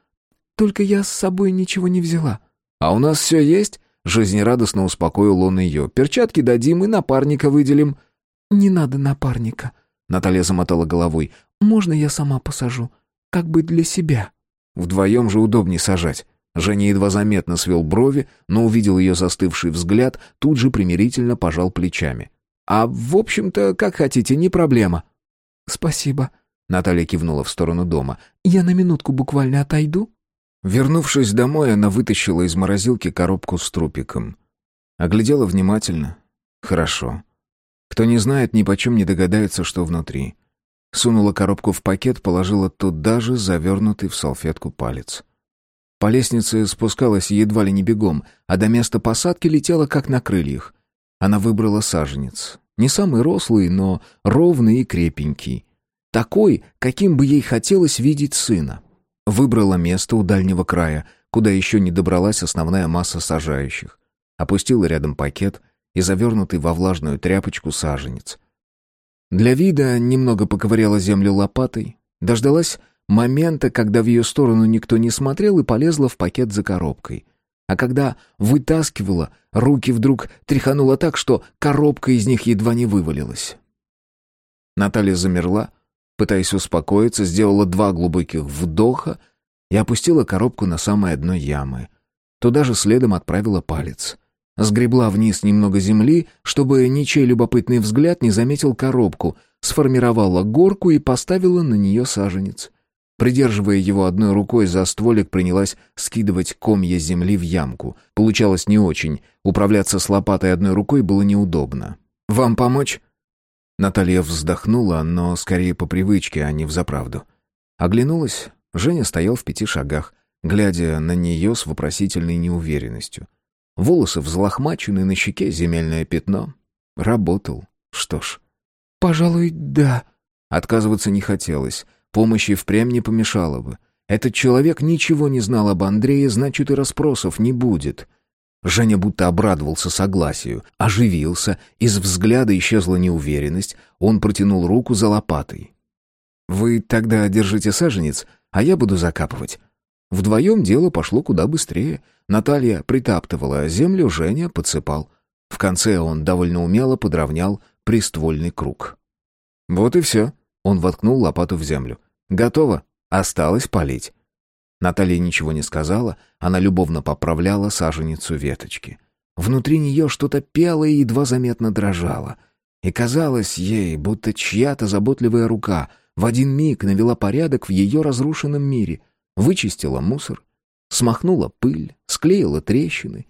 Только я с собой ничего не взяла». «А у нас все есть?» Жизнерадостно успокоил он ее. «Перчатки дадим и напарника выделим». «Не надо напарника», — Наталья замотала головой. «Можно я сама посажу? Как бы для себя». «Вдвоем же удобнее сажать. Женя едва заметно свел брови, но увидел ее застывший взгляд, тут же примирительно пожал плечами. «А, в общем-то, как хотите, не проблема». «Спасибо», — Наталья кивнула в сторону дома. «Я на минутку буквально отойду». Вернувшись домой, она вытащила из морозилки коробку с трупиком. Оглядела внимательно. Хорошо. Кто не знает, ни почем не догадается, что внутри. Сунула коробку в пакет, положила туда же завернутый в салфетку палец. По лестнице спускалась едва ли не бегом, а до места посадки летела как на крыльях. Она выбрала саженец. Не самый рослый, но ровный и крепенький. Такой, каким бы ей хотелось видеть сына. Выбрала место у дальнего края, куда еще не добралась основная масса сажающих. Опустила рядом пакет и завернутый во влажную тряпочку саженец. Для вида немного поковыряла землю лопатой, дождалась момента, когда в ее сторону никто не смотрел, и полезла в пакет за коробкой. А когда вытаскивала, руки вдруг тряхануло так, что коробка из них едва не вывалилась. Наталья замерла, пытаясь успокоиться, сделала два глубоких вдоха и опустила коробку на самое дно ямы. Туда же следом отправила палец. Сгребла вниз немного земли, чтобы ничей любопытный взгляд не заметил коробку, сформировала горку и поставила на нее саженец. Придерживая его одной рукой за стволик, принялась скидывать комья земли в ямку. Получалось не очень. Управляться с лопатой одной рукой было неудобно. «Вам помочь?» Наталья вздохнула, но скорее по привычке, а не взаправду. Оглянулась. Женя стоял в пяти шагах, глядя на нее с вопросительной неуверенностью. Волосы взлохмачены, на щеке земельное пятно. Работал. Что ж. «Пожалуй, да». Отказываться не хотелось. Помощи впрямь не помешало бы. Этот человек ничего не знал об Андрее, значит, и расспросов не будет. Женя будто обрадовался согласию, оживился, из взгляда исчезла неуверенность, он протянул руку за лопатой. «Вы тогда держите саженец, а я буду закапывать». Вдвоем дело пошло куда быстрее. Наталья притаптывала землю, Женя подсыпал. В конце он довольно умело подровнял приствольный круг. «Вот и все», — он воткнул лопату в землю. «Готово. Осталось полить». Наталья ничего не сказала, она любовно поправляла саженицу веточки. Внутри нее что-то пело и едва заметно дрожало. И казалось ей, будто чья-то заботливая рука в один миг навела порядок в ее разрушенном мире — вычистила мусор, смахнула пыль, склеила трещины.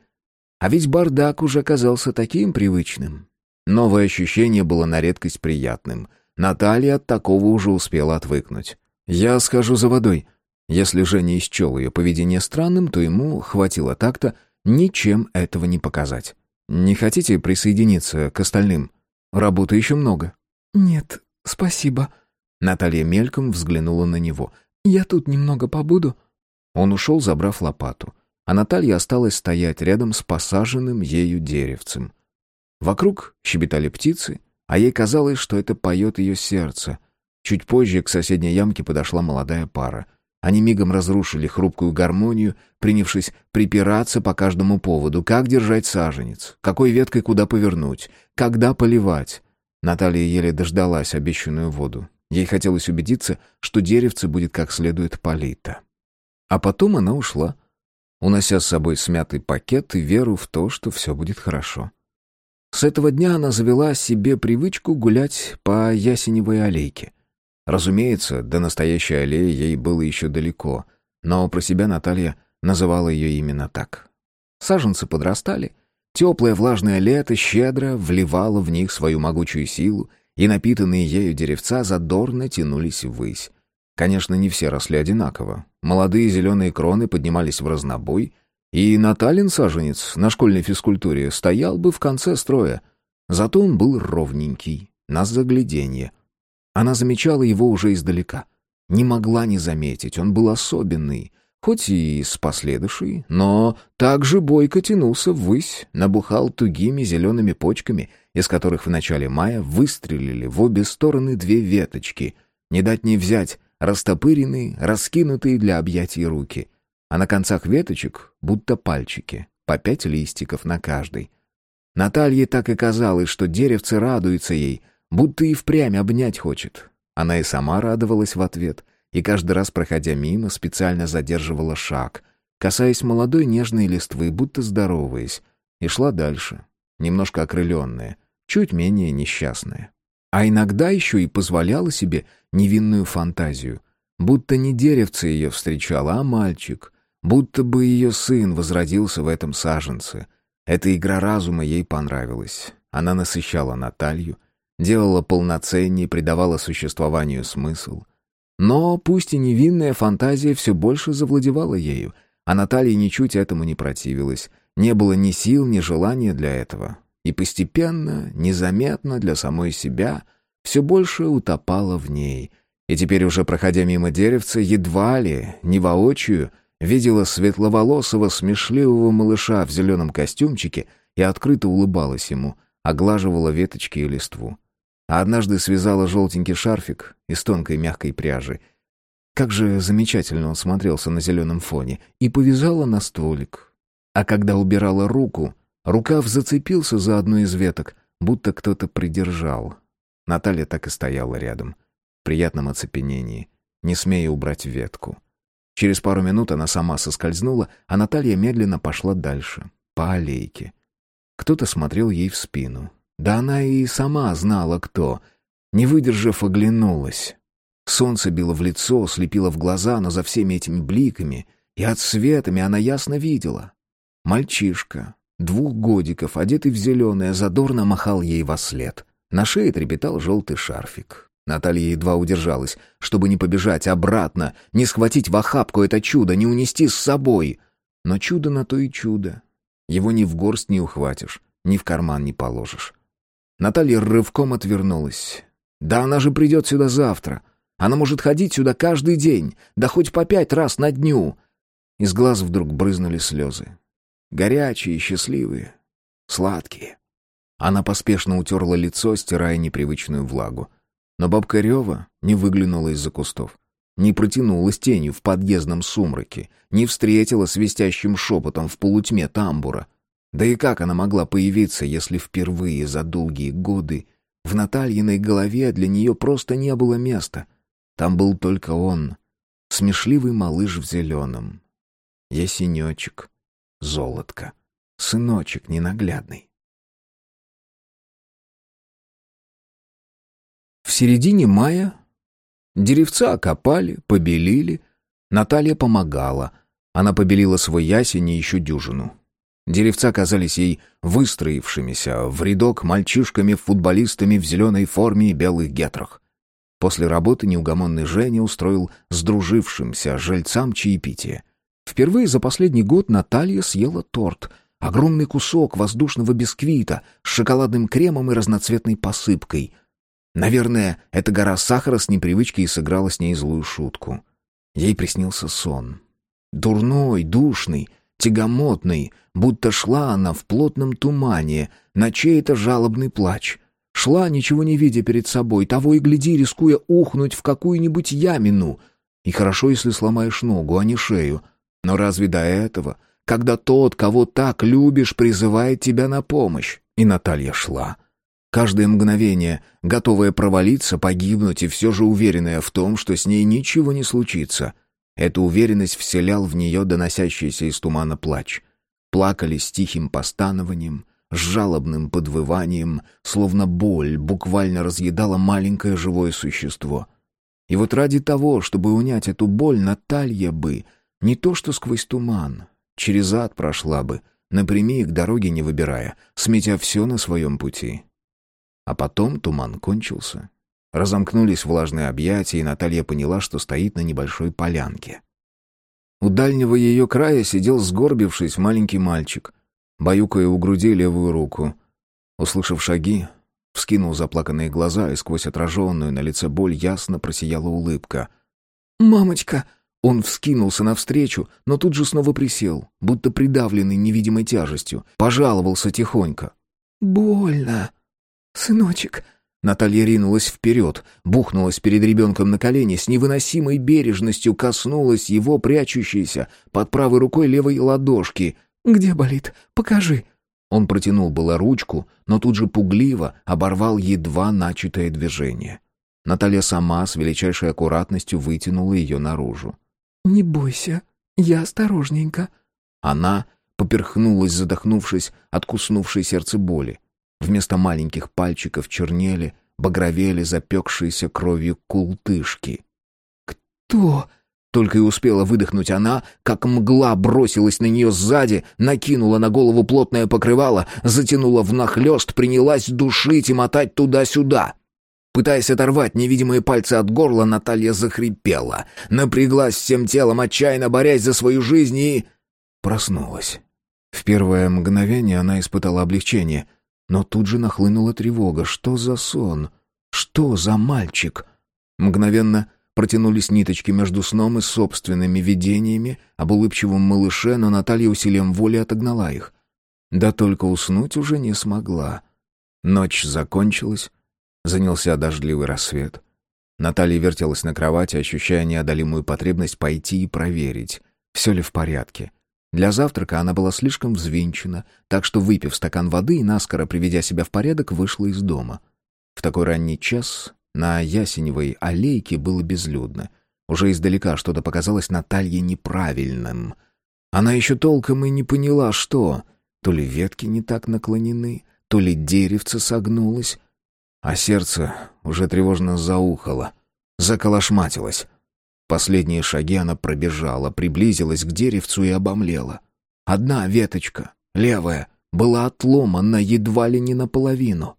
А ведь бардак уже казался таким привычным. Новое ощущение было на редкость приятным. Наталья от такого уже успела отвыкнуть. «Я схожу за водой». Если Женя исчел ее поведение странным, то ему хватило так-то ничем этого не показать. «Не хотите присоединиться к остальным? Работы еще много». «Нет, спасибо». Наталья мельком взглянула на него. «Я тут немного побуду». Он ушел, забрав лопату, а Наталья осталась стоять рядом с посаженным ею деревцем. Вокруг щебетали птицы, а ей казалось, что это поет ее сердце. Чуть позже к соседней ямке подошла молодая пара. Они мигом разрушили хрупкую гармонию, принявшись припираться по каждому поводу. Как держать саженец? Какой веткой куда повернуть? Когда поливать? Наталья еле дождалась обещанную воду. Ей хотелось убедиться, что деревце будет как следует полито. А потом она ушла, унося с собой смятый пакет и веру в то, что все будет хорошо. С этого дня она завела себе привычку гулять по Ясеневой аллейке. Разумеется, до настоящей аллеи ей было еще далеко, но про себя Наталья называла ее именно так. Саженцы подрастали, теплое влажное лето щедро вливало в них свою могучую силу, и напитанные ею деревца задорно тянулись ввысь. Конечно, не все росли одинаково. Молодые зеленые кроны поднимались в разнобой, и Наталин саженец на школьной физкультуре стоял бы в конце строя. Зато он был ровненький, на загляденье. Она замечала его уже издалека. Не могла не заметить, он был особенный, хоть и с последующей, но также бойко тянулся ввысь, набухал тугими зелеными почками — из которых в начале мая выстрелили в обе стороны две веточки, не дать не взять, растопыренные, раскинутые для объятий руки, а на концах веточек будто пальчики, по пять листиков на каждой. Наталье так и казалось, что деревце радуется ей, будто и впрямь обнять хочет. Она и сама радовалась в ответ, и каждый раз, проходя мимо, специально задерживала шаг, касаясь молодой нежной листвы, будто здороваясь, и шла дальше, немножко окрыленная, чуть менее несчастная. А иногда еще и позволяла себе невинную фантазию, будто не деревце ее встречала, а мальчик, Будто бы ее сын возродился в этом саженце. Эта игра разума ей понравилась. Она насыщала Наталью, делала полноценнее, придавала существованию смысл. Но, пусть и невинная фантазия все больше завладевала ею, а Наталья ничуть этому не противилась. Не было ни сил, ни желания для этого. И постепенно, незаметно для самой себя, все больше утопала в ней. И теперь уже, проходя мимо деревца, едва ли, не воочию, видела светловолосого, смешливого малыша в зеленом костюмчике и открыто улыбалась ему, оглаживала веточки и листву. А однажды связала желтенький шарфик из тонкой мягкой пряжи. Как же замечательно он смотрелся на зеленом фоне. И повязала на столик. А когда убирала руку, рукав зацепился за одну из веток, будто кто-то придержал. Наталья так и стояла рядом, в приятном оцепенении, не смея убрать ветку. Через пару минут она сама соскользнула, а Наталья медленно пошла дальше, по аллейке. Кто-то смотрел ей в спину. Да она и сама знала, кто. Не выдержав, оглянулась. Солнце било в лицо, слепило в глаза, но за всеми этими бликами и отсветами она ясно видела. Мальчишка, двух годиков, одетый в зеленое, задорно махал ей во след. На шее трепетал желтый шарфик. Наталья едва удержалась, чтобы не побежать обратно, не схватить в охапку это чудо, не унести с собой. Но чудо на то и чудо. Его ни в горсть не ухватишь, ни в карман не положишь. Наталья рывком отвернулась. «Да она же придет сюда завтра. Она может ходить сюда каждый день, да хоть по пять раз на дню». Из глаз вдруг брызнули слезы. Горячие, счастливые, сладкие. Она поспешно утерла лицо, стирая непривычную влагу. Но бабка Рева не выглянула из-за кустов, не протянулась тенью в подъездном сумраке, не встретила свистящим шепотом в полутьме тамбура. Да и как она могла появиться, если впервые за долгие годы в Натальиной голове для нее просто не было места? Там был только он, смешливый малыш в зеленом. Ясенечек, золотко, сыночек ненаглядный. В середине мая деревца окопали, побелили. Наталья помогала. Она побелила свой ясень и еще дюжину. Деревца казались ей выстроившимися в рядок мальчишками-футболистами в зеленой форме и белых гетрах. После работы неугомонный Женя устроил сдружившимся жильцам чаепитие. Впервые за последний год Наталья съела торт — Огромный кусок воздушного бисквита с шоколадным кремом и разноцветной посыпкой. Наверное, эта гора сахара с непривычки и сыграла с ней злую шутку. Ей приснился сон. Дурной, душный, тягомотный, будто шла она в плотном тумане, на чей-то жалобный плач. Шла, ничего не видя перед собой, того и гляди, рискуя ухнуть в какую-нибудь ямину. И хорошо, если сломаешь ногу, а не шею. Но разве до этого, когда тот, кого так любишь, призывает тебя на помощь? И Наталья шла. Каждое мгновение, готовая провалиться, погибнуть и все же уверенная в том, что с ней ничего не случится. Эта уверенность вселял в нее доносящийся из тумана плач. Плакали с тихим постанованием, с жалобным подвыванием, словно боль буквально разъедала маленькое живое существо. И вот ради того, чтобы унять эту боль, Наталья бы, не то что сквозь туман, через ад прошла бы, напрямик дороги не выбирая, сметя все на своем пути. А потом туман кончился. Разомкнулись влажные объятия, и Наталья поняла, что стоит на небольшой полянке. У дальнего ее края сидел, сгорбившись, маленький мальчик, баюкая у груди левую руку. Услышав шаги, вскинул заплаканные глаза, и сквозь отраженную на лице боль ясно просияла улыбка. «Мамочка!» Он вскинулся навстречу, но тут же снова присел, будто придавленный невидимой тяжестью. Пожаловался тихонько. «Больно!» «Сыночек!» Наталья ринулась вперед, бухнулась перед ребенком на колени, с невыносимой бережностью коснулась его прячущейся под правой рукой левой ладошки. «Где болит? Покажи!» Он протянул было ручку, но тут же пугливо оборвал едва начатое движение. Наталья сама с величайшей аккуратностью вытянула ее наружу. «Не бойся, я осторожненько». Она поперхнулась, задохнувшись от куснувшей сердце боли. Вместо маленьких пальчиков чернели, багровели запекшиеся кровью култышки. «Кто?» Только и успела выдохнуть она, как мгла бросилась на нее сзади, накинула на голову плотное покрывало, затянула внахлёст, принялась душить и мотать туда-сюда. Пытаясь оторвать невидимые пальцы от горла, Наталья захрипела, напряглась всем телом, отчаянно борясь за свою жизнь и... Проснулась. В первое мгновение она испытала облегчение, но тут же нахлынула тревога. Что за сон? Что за мальчик? Мгновенно Протянулись ниточки между сном и собственными видениями об улыбчивом малыше, но Наталья усилием воли отогнала их. Да только уснуть уже не смогла. Ночь закончилась, занялся дождливый рассвет. Наталья вертелась на кровати, ощущая неодолимую потребность пойти и проверить, все ли в порядке. Для завтрака она была слишком взвинчена, так что, выпив стакан воды и наскоро приведя себя в порядок, вышла из дома. В такой ранний час на Ясеневой аллейке было безлюдно. Уже издалека что-то показалось Наталье неправильным. Она еще толком и не поняла, что. То ли ветки не так наклонены, то ли деревце согнулось. А сердце уже тревожно заухало, заколошматилось. Последние шаги она пробежала, приблизилась к деревцу и обомлела. Одна веточка, левая, была отломана едва ли не наполовину.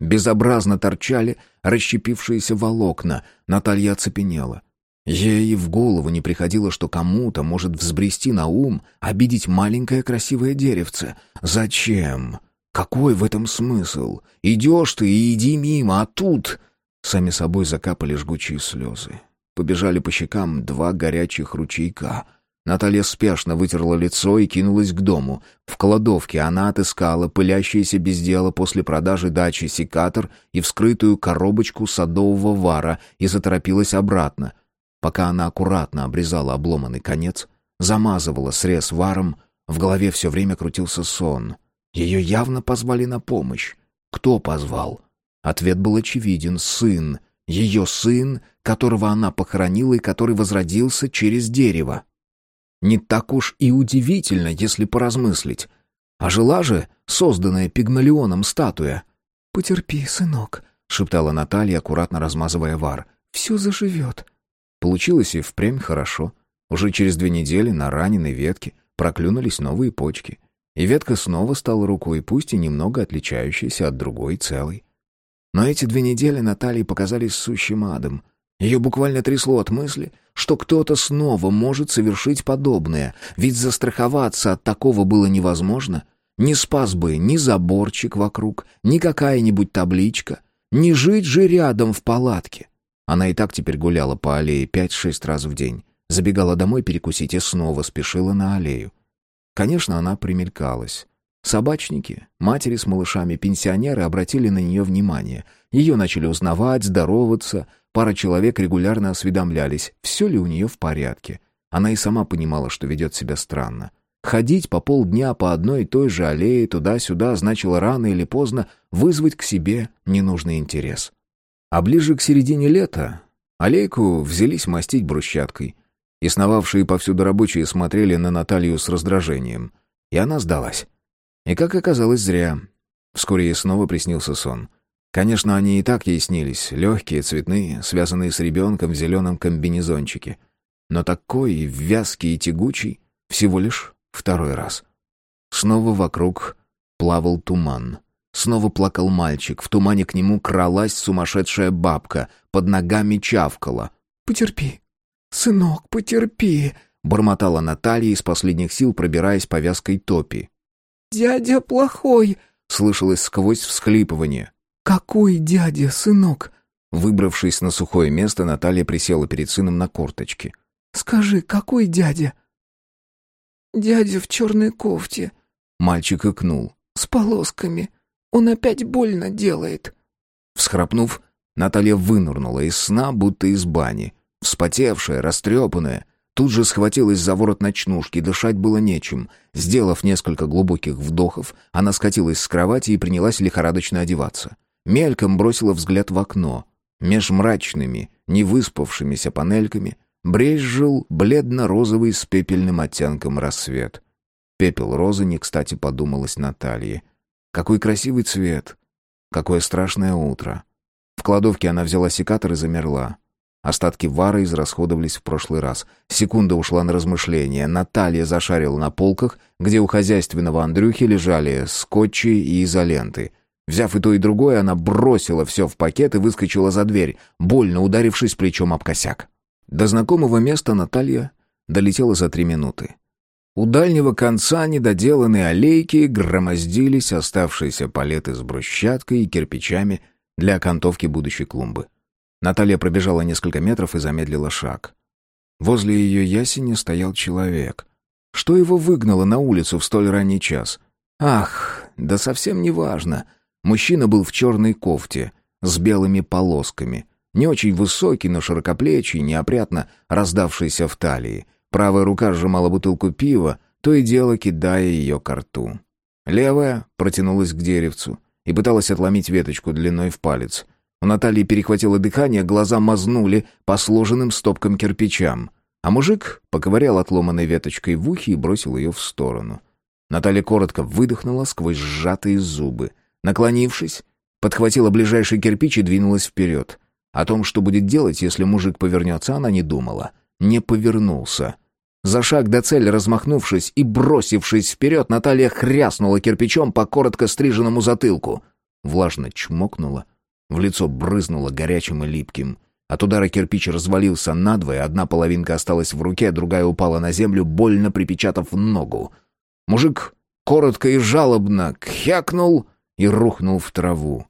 Безобразно торчали расщепившиеся волокна. Наталья оцепенела. Ей в голову не приходило, что кому-то может взбрести на ум обидеть маленькое красивое деревце. Зачем? Какой в этом смысл? Идешь ты и иди мимо, а тут... Сами собой закапали жгучие слезы. Побежали по щекам два горячих ручейка. Наталья спешно вытерла лицо и кинулась к дому. В кладовке она отыскала пылящееся без дела после продажи дачи секатор и вскрытую коробочку садового вара и заторопилась обратно. Пока она аккуратно обрезала обломанный конец, замазывала срез варом, в голове все время крутился сон. Ее явно позвали на помощь. Кто позвал? Ответ был очевиден — сын. Ее сын, которого она похоронила и который возродился через дерево. Не так уж и удивительно, если поразмыслить. А жила же созданная Пигмалионом статуя. «Потерпи, сынок», — шептала Наталья, аккуратно размазывая вар. «Все заживет». Получилось и впрямь хорошо. Уже через две недели на раненой ветке проклюнулись новые почки. И ветка снова стала рукой, пусть и немного отличающейся от другой целой. Но эти две недели Наталье показались сущим адом — ее буквально трясло от мысли, что кто-то снова может совершить подобное, ведь застраховаться от такого было невозможно. Не спас бы ни заборчик вокруг, ни какая-нибудь табличка, не жить же рядом в палатке. Она и так теперь гуляла по аллее пять-шесть раз в день, забегала домой перекусить и снова спешила на аллею. Конечно, она примелькалась. Собачники, матери с малышами, пенсионеры обратили на нее внимание. Ее начали узнавать, здороваться. Пара человек регулярно осведомлялись, все ли у нее в порядке. Она и сама понимала, что ведет себя странно. Ходить по полдня по одной и той же аллее туда-сюда значило рано или поздно вызвать к себе ненужный интерес. А ближе к середине лета аллейку взялись мастить брусчаткой. И сновавшие повсюду рабочие смотрели на Наталью с раздражением. И она сдалась. И как оказалось, зря. Вскоре ей снова приснился сон. Конечно, они и так ей снились, легкие, цветные, связанные с ребенком в зеленом комбинезончике. Но такой вязкий и тягучий всего лишь второй раз. Снова вокруг плавал туман. Снова плакал мальчик, в тумане к нему кралась сумасшедшая бабка, под ногами чавкала. «Потерпи, сынок, потерпи», — бормотала Наталья из последних сил, пробираясь по вязкой топи. «Дядя плохой!» — слышалось сквозь всхлипывание. «Какой дядя, сынок?» Выбравшись на сухое место, Наталья присела перед сыном на корточки. «Скажи, какой дядя?» «Дядя в черной кофте». Мальчик икнул. «С полосками. Он опять больно делает». Всхрапнув, Наталья вынырнула из сна, будто из бани. Вспотевшая, растрепанная, Тут же схватилась за ворот ночнушки, дышать было нечем. Сделав несколько глубоких вдохов, она скатилась с кровати и принялась лихорадочно одеваться. Мельком бросила взгляд в окно. Меж мрачными, невыспавшимися панельками брезжил бледно-розовый с пепельным оттенком рассвет. Пепел розы не кстати подумалось Наталье. Какой красивый цвет! Какое страшное утро! В кладовке она взяла секатор и замерла. Остатки вара израсходовались в прошлый раз. Секунда ушла на размышления. Наталья зашарила на полках, где у хозяйственного Андрюхи лежали скотчи и изоленты. Взяв и то, и другое, она бросила все в пакет и выскочила за дверь, больно ударившись плечом об косяк. До знакомого места Наталья долетела за три минуты. У дальнего конца недоделанной аллейки громоздились оставшиеся палеты с брусчаткой и кирпичами для окантовки будущей клумбы. Наталья пробежала несколько метров и замедлила шаг. Возле ее ясени стоял человек. Что его выгнало на улицу в столь ранний час? Ах, да совсем не важно. Мужчина был в черной кофте, с белыми полосками. Не очень высокий, но широкоплечий, неопрятно раздавшийся в талии. Правая рука сжимала бутылку пива, то и дело кидая ее к рту. Левая протянулась к деревцу и пыталась отломить веточку длиной в палец. У Натальи перехватило дыхание, глаза мазнули по сложенным стопкам кирпичам. А мужик поковырял отломанной веточкой в ухе и бросил ее в сторону. Наталья коротко выдохнула сквозь сжатые зубы. Наклонившись, подхватила ближайший кирпич и двинулась вперед. О том, что будет делать, если мужик повернется, она не думала. Не повернулся. За шаг до цели размахнувшись и бросившись вперед, Наталья хряснула кирпичом по коротко стриженному затылку. Влажно чмокнула — в лицо брызнуло горячим и липким. От удара кирпич развалился надвое, одна половинка осталась в руке, другая упала на землю, больно припечатав ногу. Мужик коротко и жалобно кхякнул и рухнул в траву.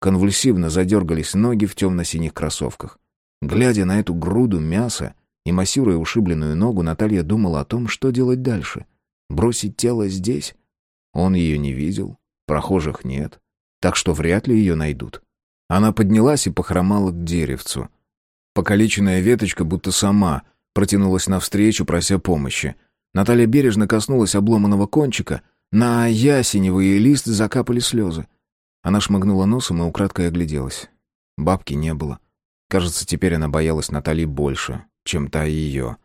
Конвульсивно задергались ноги в темно-синих кроссовках. Глядя на эту груду мяса и массируя ушибленную ногу, Наталья думала о том, что делать дальше. Бросить тело здесь? Он ее не видел, прохожих нет, так что вряд ли ее найдут. Она поднялась и похромала к деревцу. Покалеченная веточка будто сама протянулась навстречу, прося помощи. Наталья бережно коснулась обломанного кончика. На ясеневый лист закапали слезы. Она шмыгнула носом и украдкой огляделась. Бабки не было. Кажется, теперь она боялась Натальи больше, чем та ее.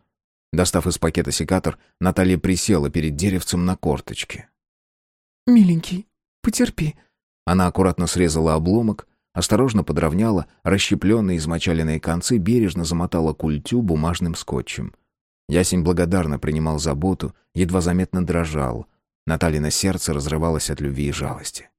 Достав из пакета секатор, Наталья присела перед деревцем на корточке. «Миленький, потерпи». Она аккуратно срезала обломок, Осторожно подровняла расщепленные измочаленные концы, бережно замотала культю бумажным скотчем. Ясень благодарно принимал заботу, едва заметно дрожал. Наталина сердце разрывалось от любви и жалости.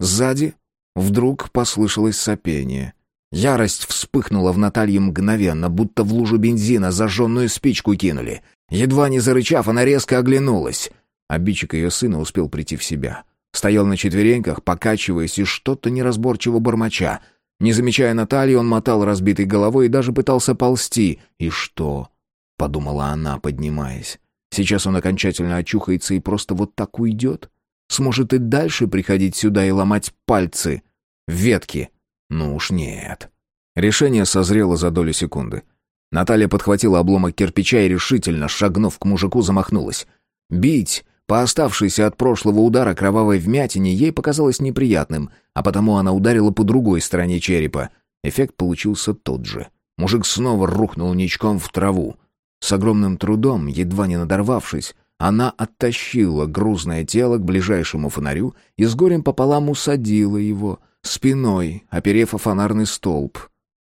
Сзади вдруг послышалось сопение. Ярость вспыхнула в Наталье мгновенно, будто в лужу бензина зажженную спичку кинули. Едва не зарычав, она резко оглянулась. Обидчик ее сына успел прийти в себя. Стоял на четвереньках, покачиваясь и что-то неразборчиво бормоча. Не замечая Натальи, он мотал разбитой головой и даже пытался ползти. «И что?» — подумала она, поднимаясь. «Сейчас он окончательно очухается и просто вот так уйдет? Сможет и дальше приходить сюда и ломать пальцы? Ветки? Ну уж нет». Решение созрело за долю секунды. Наталья подхватила обломок кирпича и решительно, шагнув к мужику, замахнулась. Бить по оставшейся от прошлого удара кровавой вмятине ей показалось неприятным, а потому она ударила по другой стороне черепа. Эффект получился тот же. Мужик снова рухнул ничком в траву. С огромным трудом, едва не надорвавшись, она оттащила грузное тело к ближайшему фонарю и с горем пополам усадила его, спиной, оперев о фонарный столб.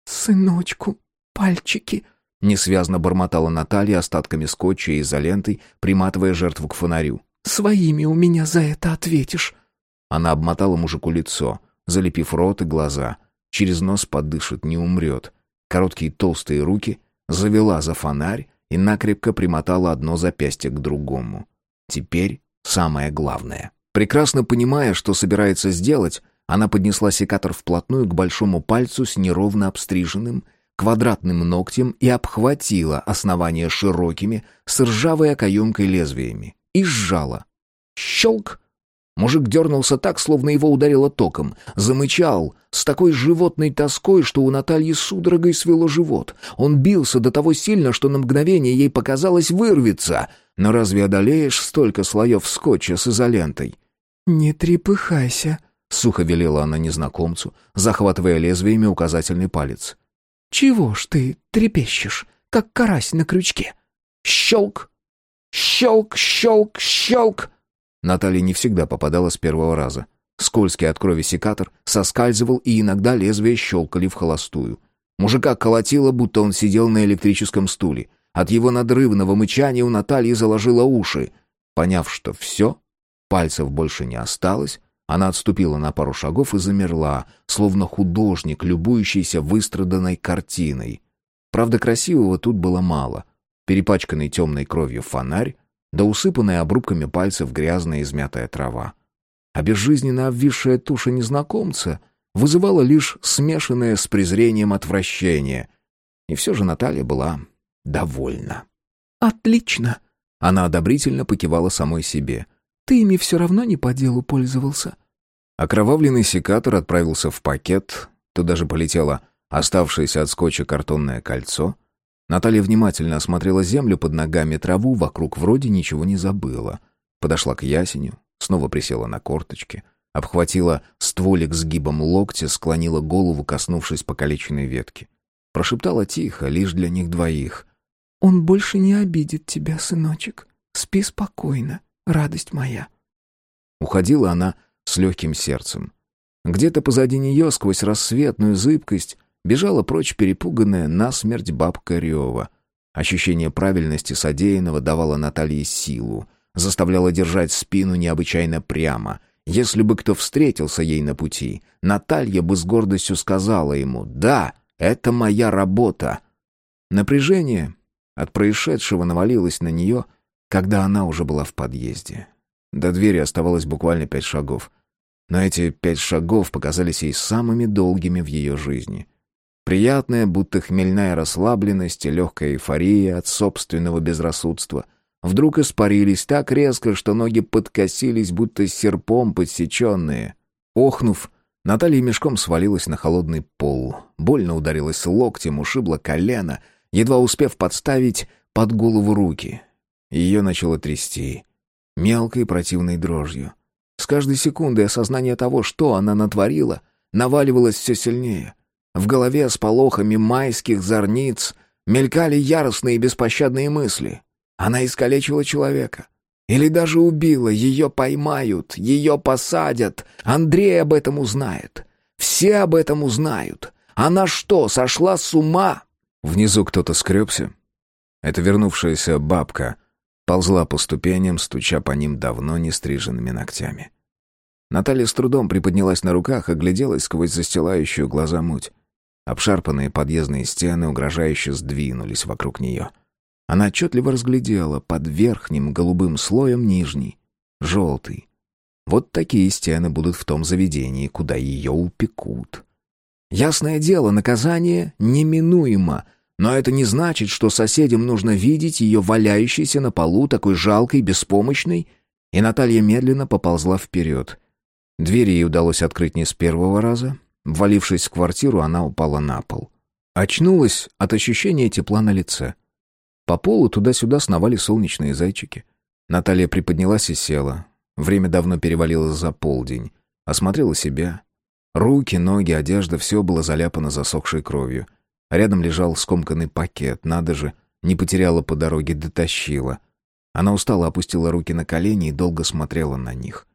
«Сыночку, пальчики!» Несвязно бормотала Наталья остатками скотча и изолентой, приматывая жертву к фонарю. Своими у меня за это ответишь». Она обмотала мужику лицо, залепив рот и глаза. Через нос подышит, не умрет. Короткие толстые руки завела за фонарь и накрепко примотала одно запястье к другому. Теперь самое главное. Прекрасно понимая, что собирается сделать, она поднесла секатор вплотную к большому пальцу с неровно обстриженным, квадратным ногтем и обхватила основание широкими, с ржавой окоемкой лезвиями и сжала. Щелк! Мужик дернулся так, словно его ударило током. Замычал с такой животной тоской, что у Натальи судорогой свело живот. Он бился до того сильно, что на мгновение ей показалось вырвется. Но разве одолеешь столько слоев скотча с изолентой? «Не трепыхайся», — сухо велела она незнакомцу, захватывая лезвиями указательный палец. «Чего ж ты трепещешь, как карась на крючке?» Щелк! Щелк, щелк, щелк. Наталья не всегда попадала с первого раза. Скользкий от крови секатор соскальзывал, и иногда лезвия щелкали в холостую. Мужика колотило, будто он сидел на электрическом стуле. От его надрывного мычания у Натальи заложило уши. Поняв, что все, пальцев больше не осталось, она отступила на пару шагов и замерла, словно художник, любующийся выстраданной картиной. Правда, красивого тут было мало. Перепачканный темной кровью фонарь, да усыпанная обрубками пальцев грязная измятая трава. А безжизненно обвисшая туша незнакомца вызывала лишь смешанное с презрением отвращение. И все же Наталья была довольна. «Отлично!» Она одобрительно покивала самой себе. «Ты ими все равно не по делу пользовался». Окровавленный секатор отправился в пакет, туда же полетело оставшееся от скотча картонное кольцо. Наталья внимательно осмотрела землю под ногами, траву, вокруг вроде ничего не забыла. Подошла к ясеню, снова присела на корточки, обхватила стволик с гибом локтя, склонила голову, коснувшись покалеченной ветки. Прошептала тихо, лишь для них двоих. «Он больше не обидит тебя, сыночек. Спи спокойно, радость моя». Уходила она с легким сердцем. Где-то позади нее, сквозь рассветную зыбкость, бежала прочь перепуганная насмерть бабка Рева. Ощущение правильности содеянного давало Наталье силу, заставляло держать спину необычайно прямо. Если бы кто встретился ей на пути, Наталья бы с гордостью сказала ему «Да, это моя работа». Напряжение от происшедшего навалилось на нее, когда она уже была в подъезде. До двери оставалось буквально пять шагов. Но эти пять шагов показались ей самыми долгими в ее жизни. Приятная, будто хмельная расслабленность и легкая эйфория от собственного безрассудства вдруг испарились так резко, что ноги подкосились, будто серпом подсеченные. Охнув, Наталья мешком свалилась на холодный пол, больно ударилась локтем, ушибла колено, едва успев подставить под голову руки. Ее начало трясти мелкой противной дрожью. С каждой секундой осознание того, что она натворила, наваливалось все сильнее. В голове с полохами майских зорниц мелькали яростные и беспощадные мысли. Она искалечила человека. Или даже убила, ее поймают, ее посадят. Андрей об этом узнает. Все об этом узнают. Она что, сошла с ума? Внизу кто-то скребся. Это вернувшаяся бабка ползла по ступеням, стуча по ним давно не стриженными ногтями. Наталья с трудом приподнялась на руках, огляделась сквозь застилающую глаза муть. Обшарпанные подъездные стены угрожающе сдвинулись вокруг нее. Она отчетливо разглядела под верхним голубым слоем нижний, желтый. Вот такие стены будут в том заведении, куда ее упекут. Ясное дело, наказание неминуемо, но это не значит, что соседям нужно видеть ее валяющейся на полу, такой жалкой, беспомощной. И Наталья медленно поползла вперед. Дверь ей удалось открыть не с первого раза. Ввалившись в квартиру, она упала на пол. Очнулась от ощущения тепла на лице. По полу туда-сюда сновали солнечные зайчики. Наталья приподнялась и села. Время давно перевалило за полдень. Осмотрела себя. Руки, ноги, одежда — все было заляпано засохшей кровью. Рядом лежал скомканный пакет, надо же, не потеряла по дороге, дотащила. Она устало опустила руки на колени и долго смотрела на них.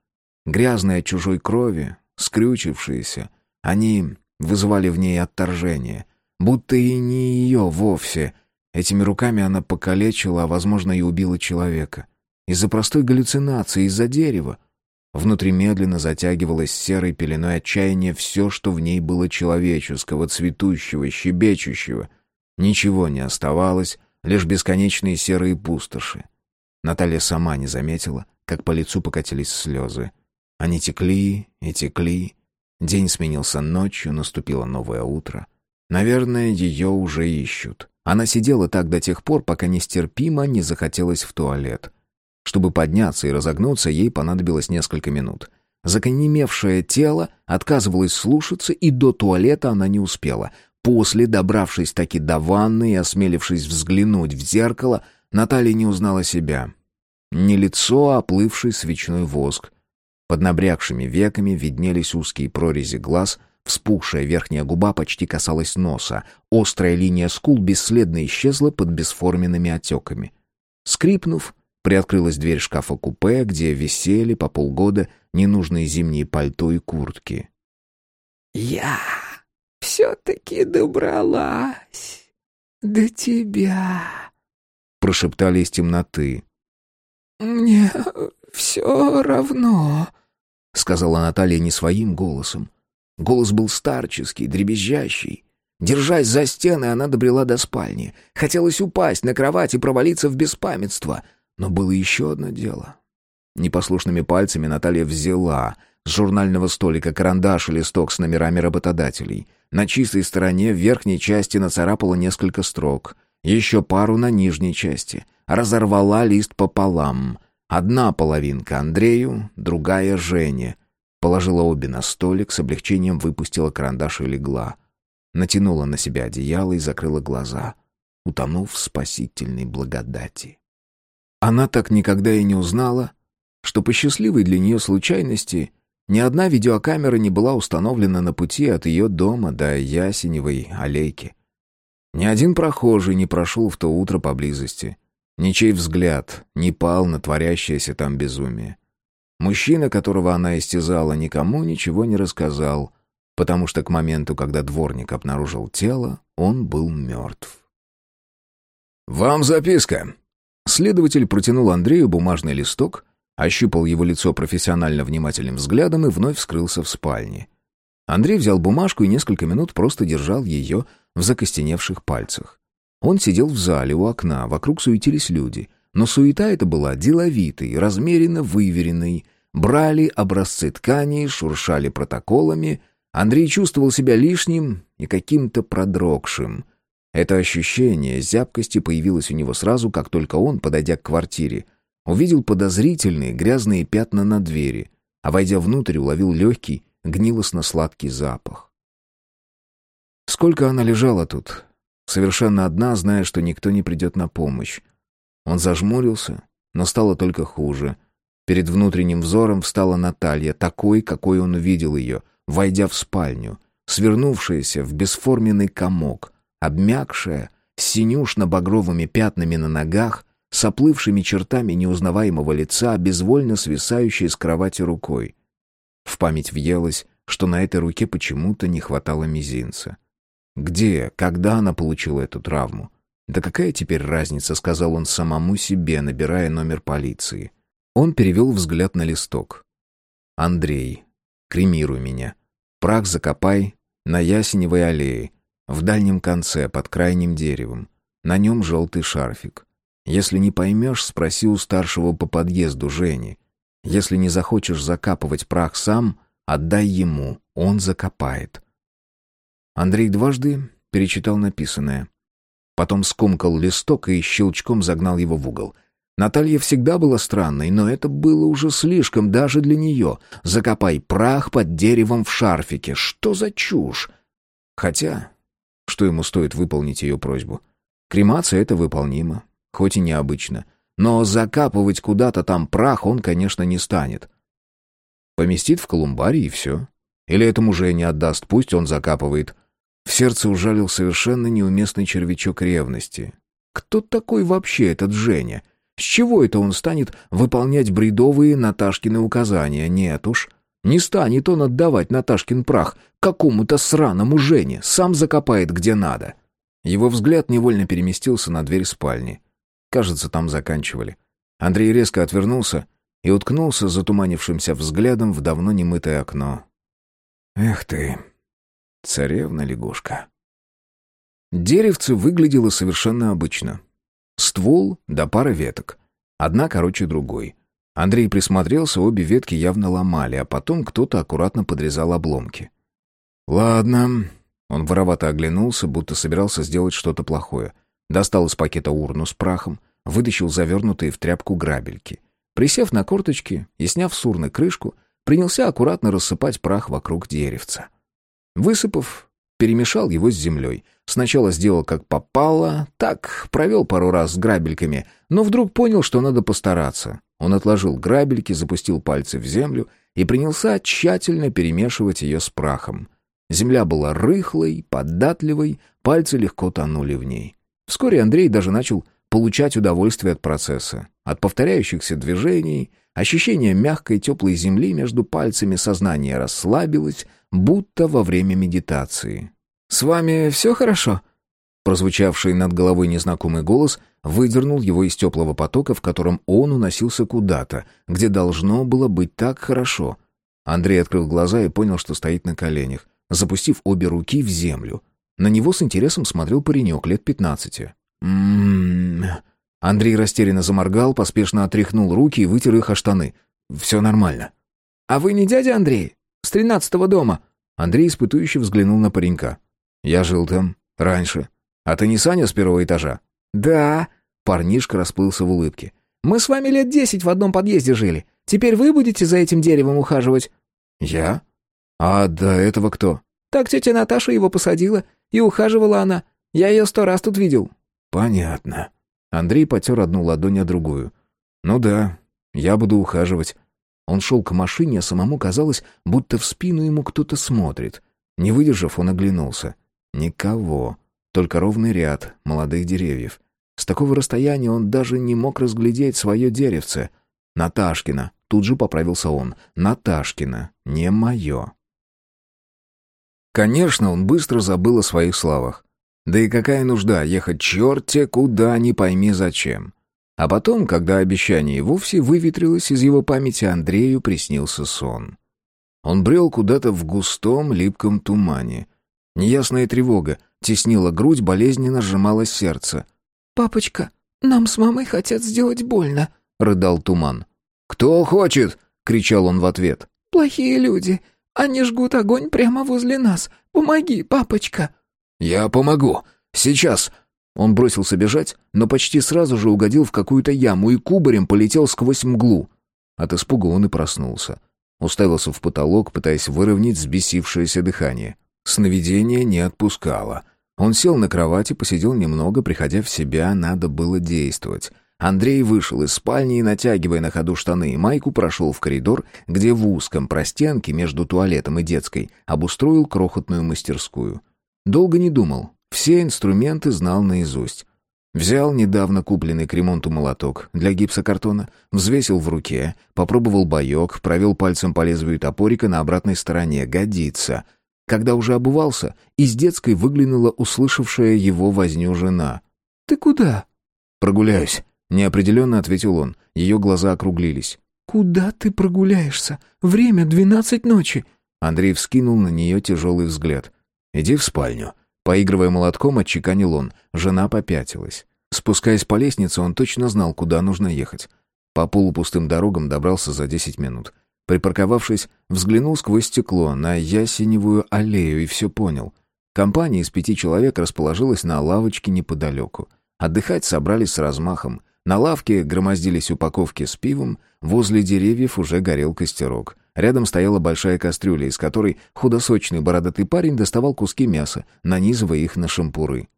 Грязные от чужой крови, скрючившиеся, они вызывали в ней отторжение. Будто и не ее вовсе. Этими руками она покалечила, а, возможно, и убила человека. Из-за простой галлюцинации, из-за дерева. Внутри медленно затягивалось серой пеленой отчаяния все, что в ней было человеческого, цветущего, щебечущего. Ничего не оставалось, лишь бесконечные серые пустоши. Наталья сама не заметила, как по лицу покатились слезы. Они текли и текли. День сменился ночью, наступило новое утро. Наверное, ее уже ищут. Она сидела так до тех пор, пока нестерпимо не захотелось в туалет. Чтобы подняться и разогнуться, ей понадобилось несколько минут. Законемевшее тело отказывалось слушаться, и до туалета она не успела. После, добравшись таки до ванны и осмелившись взглянуть в зеркало, Наталья не узнала себя. Не лицо, а оплывший свечной воск. Под набрякшими веками виднелись узкие прорези глаз, вспухшая верхняя губа почти касалась носа, острая линия скул бесследно исчезла под бесформенными отеками. Скрипнув, Приоткрылась дверь шкафа-купе, где висели по полгода ненужные зимние пальто и куртки. «Я все-таки добралась до тебя», — прошептали из темноты. «Мне все равно», — сказала Наталья не своим голосом. Голос был старческий, дребезжащий. Держась за стены, она добрела до спальни. Хотелось упасть на кровать и провалиться в беспамятство. Но было еще одно дело. Непослушными пальцами Наталья взяла с журнального столика карандаш и листок с номерами работодателей. На чистой стороне в верхней части нацарапала несколько строк. Еще пару на нижней части. Разорвала лист пополам. Одна половинка Андрею, другая Жене. Положила обе на столик, с облегчением выпустила карандаш и легла. Натянула на себя одеяло и закрыла глаза, утонув в спасительной благодати. Она так никогда и не узнала, что по счастливой для нее случайности ни одна видеокамера не была установлена на пути от ее дома до Ясеневой аллейки. Ни один прохожий не прошел в то утро поблизости. Ничей взгляд не пал на творящееся там безумие. Мужчина, которого она истязала, никому ничего не рассказал, потому что к моменту, когда дворник обнаружил тело, он был мертв. «Вам записка!» Следователь протянул Андрею бумажный листок, ощупал его лицо профессионально внимательным взглядом и вновь скрылся в спальне. Андрей взял бумажку и несколько минут просто держал ее в закостеневших пальцах. Он сидел в зале у окна, вокруг суетились люди, но суета эта была деловитой, размеренно выверенной. Брали образцы тканей, шуршали протоколами. Андрей чувствовал себя лишним и каким-то продрогшим. Это ощущение зябкости появилось у него сразу, как только он, подойдя к квартире, Увидел подозрительные грязные пятна на двери, а войдя внутрь, уловил легкий, гнилостно-сладкий запах. Сколько она лежала тут, совершенно одна, зная, что никто не придет на помощь. Он зажмурился, но стало только хуже. Перед внутренним взором встала Наталья, такой, какой он увидел ее, войдя в спальню, свернувшаяся в бесформенный комок, обмякшая, с синюшно-багровыми пятнами на ногах, с оплывшими чертами неузнаваемого лица, безвольно свисающей с кровати рукой. В память въелось, что на этой руке почему-то не хватало мизинца. Где, когда она получила эту травму? Да какая теперь разница, сказал он самому себе, набирая номер полиции. Он перевел взгляд на листок. Андрей, кремируй меня. Прах закопай на ясеневой аллее, в дальнем конце, под крайним деревом. На нем желтый шарфик. Если не поймешь, спроси у старшего по подъезду Жени. Если не захочешь закапывать прах сам, отдай ему, он закопает. Андрей дважды перечитал написанное. Потом скомкал листок и щелчком загнал его в угол. Наталья всегда была странной, но это было уже слишком даже для нее. Закопай прах под деревом в шарфике. Что за чушь? Хотя, что ему стоит выполнить ее просьбу? Кремация — это выполнимо хоть и необычно. Но закапывать куда-то там прах он, конечно, не станет. Поместит в колумбарий и все. Или этому уже не отдаст, пусть он закапывает. В сердце ужалил совершенно неуместный червячок ревности. Кто такой вообще этот Женя? С чего это он станет выполнять бредовые Наташкины указания? Нет уж. Не станет он отдавать Наташкин прах какому-то сраному Жене, сам закопает где надо. Его взгляд невольно переместился на дверь спальни. Кажется, там заканчивали. Андрей резко отвернулся и уткнулся затуманившимся взглядом в давно немытое окно. «Эх ты, царевна-лягушка». Деревце выглядело совершенно обычно. Ствол да пара веток. Одна короче другой. Андрей присмотрелся, обе ветки явно ломали, а потом кто-то аккуратно подрезал обломки. «Ладно». Он воровато оглянулся, будто собирался сделать что-то плохое. Достал из пакета урну с прахом, вытащил завернутые в тряпку грабельки. Присев на корточки и сняв с урны крышку, принялся аккуратно рассыпать прах вокруг деревца. Высыпав, перемешал его с землей. Сначала сделал как попало, так, провел пару раз с грабельками, но вдруг понял, что надо постараться. Он отложил грабельки, запустил пальцы в землю и принялся тщательно перемешивать ее с прахом. Земля была рыхлой, податливой, пальцы легко тонули в ней. Вскоре Андрей даже начал получать удовольствие от процесса, от повторяющихся движений, ощущения мягкой теплой земли между пальцами сознание расслабилось, будто во время медитации. с вами все хорошо?» Прозвучавший над головой незнакомый голос выдернул его из теплого потока, в котором он уносился куда-то, где должно было быть так хорошо. Андрей открыл глаза и понял, что стоит на коленях, запустив обе руки в землю. На него с интересом смотрел паренек лет пятнадцати. «М-м-м...» Андрей растерянно заморгал, поспешно отряхнул руки и вытер их о штаны. «Все нормально». «А вы не дядя Андрей? С тринадцатого дома?» Андрей испытующе взглянул на паренька. «Я жил там. Раньше. А ты не Саня с первого этажа?» «Да». Парнишка расплылся в улыбке. «Мы с вами лет десять в одном подъезде жили. Теперь вы будете за этим деревом ухаживать?» «Я? А до этого кто?» «Так тетя Наташа его посадила, и ухаживала она. Я ее сто раз тут видел». «Понятно». Андрей потер одну ладонь, а другую. «Ну да, я буду ухаживать». Он шел к машине, а самому казалось, будто в спину ему кто-то смотрит. Не выдержав, он оглянулся. Никого только ровный ряд молодых деревьев. С такого расстояния он даже не мог разглядеть свое деревце. Наташкина, тут же поправился он, Наташкина, не мое. Конечно, он быстро забыл о своих славах. Да и какая нужда ехать черте куда, не пойми зачем. А потом, когда обещание вовсе выветрилось из его памяти, Андрею приснился сон. Он брел куда-то в густом, липком тумане. Неясная тревога, Теснила грудь, болезненно сжималось сердце. «Папочка, нам с мамой хотят сделать больно», — рыдал туман. «Кто хочет?» — кричал он в ответ. «Плохие люди. Они жгут огонь прямо возле нас. Помоги, папочка». «Я помогу. Сейчас». Он бросился бежать, но почти сразу же угодил в какую-то яму и кубарем полетел сквозь мглу. От испуга он и проснулся. Уставился в потолок, пытаясь выровнять взбесившееся дыхание. Сновидение не отпускало. Он сел на кровати, посидел немного, приходя в себя, надо было действовать. Андрей вышел из спальни и, натягивая на ходу штаны и майку, прошел в коридор, где в узком простенке между туалетом и детской обустроил крохотную мастерскую. Долго не думал, все инструменты знал наизусть. Взял недавно купленный к ремонту молоток для гипсокартона, взвесил в руке, попробовал боек, провел пальцем по лезвию топорика на обратной стороне. Годится — когда уже обувался, из детской выглянула услышавшая его возню жена. «Ты куда?» «Прогуляюсь», — неопределенно ответил он. Ее глаза округлились. «Куда ты прогуляешься? Время двенадцать ночи». Андрей вскинул на нее тяжелый взгляд. «Иди в спальню». Поигрывая молотком, отчеканил он. Жена попятилась. Спускаясь по лестнице, он точно знал, куда нужно ехать. По полупустым дорогам добрался за десять минут. Припарковавшись, взглянул сквозь стекло на ясеневую аллею и все понял. Компания из пяти человек расположилась на лавочке неподалеку. Отдыхать собрались с размахом. На лавке громоздились упаковки с пивом, возле деревьев уже горел костерок. Рядом стояла большая кастрюля, из которой худосочный бородатый парень доставал куски мяса, нанизывая их на шампуры.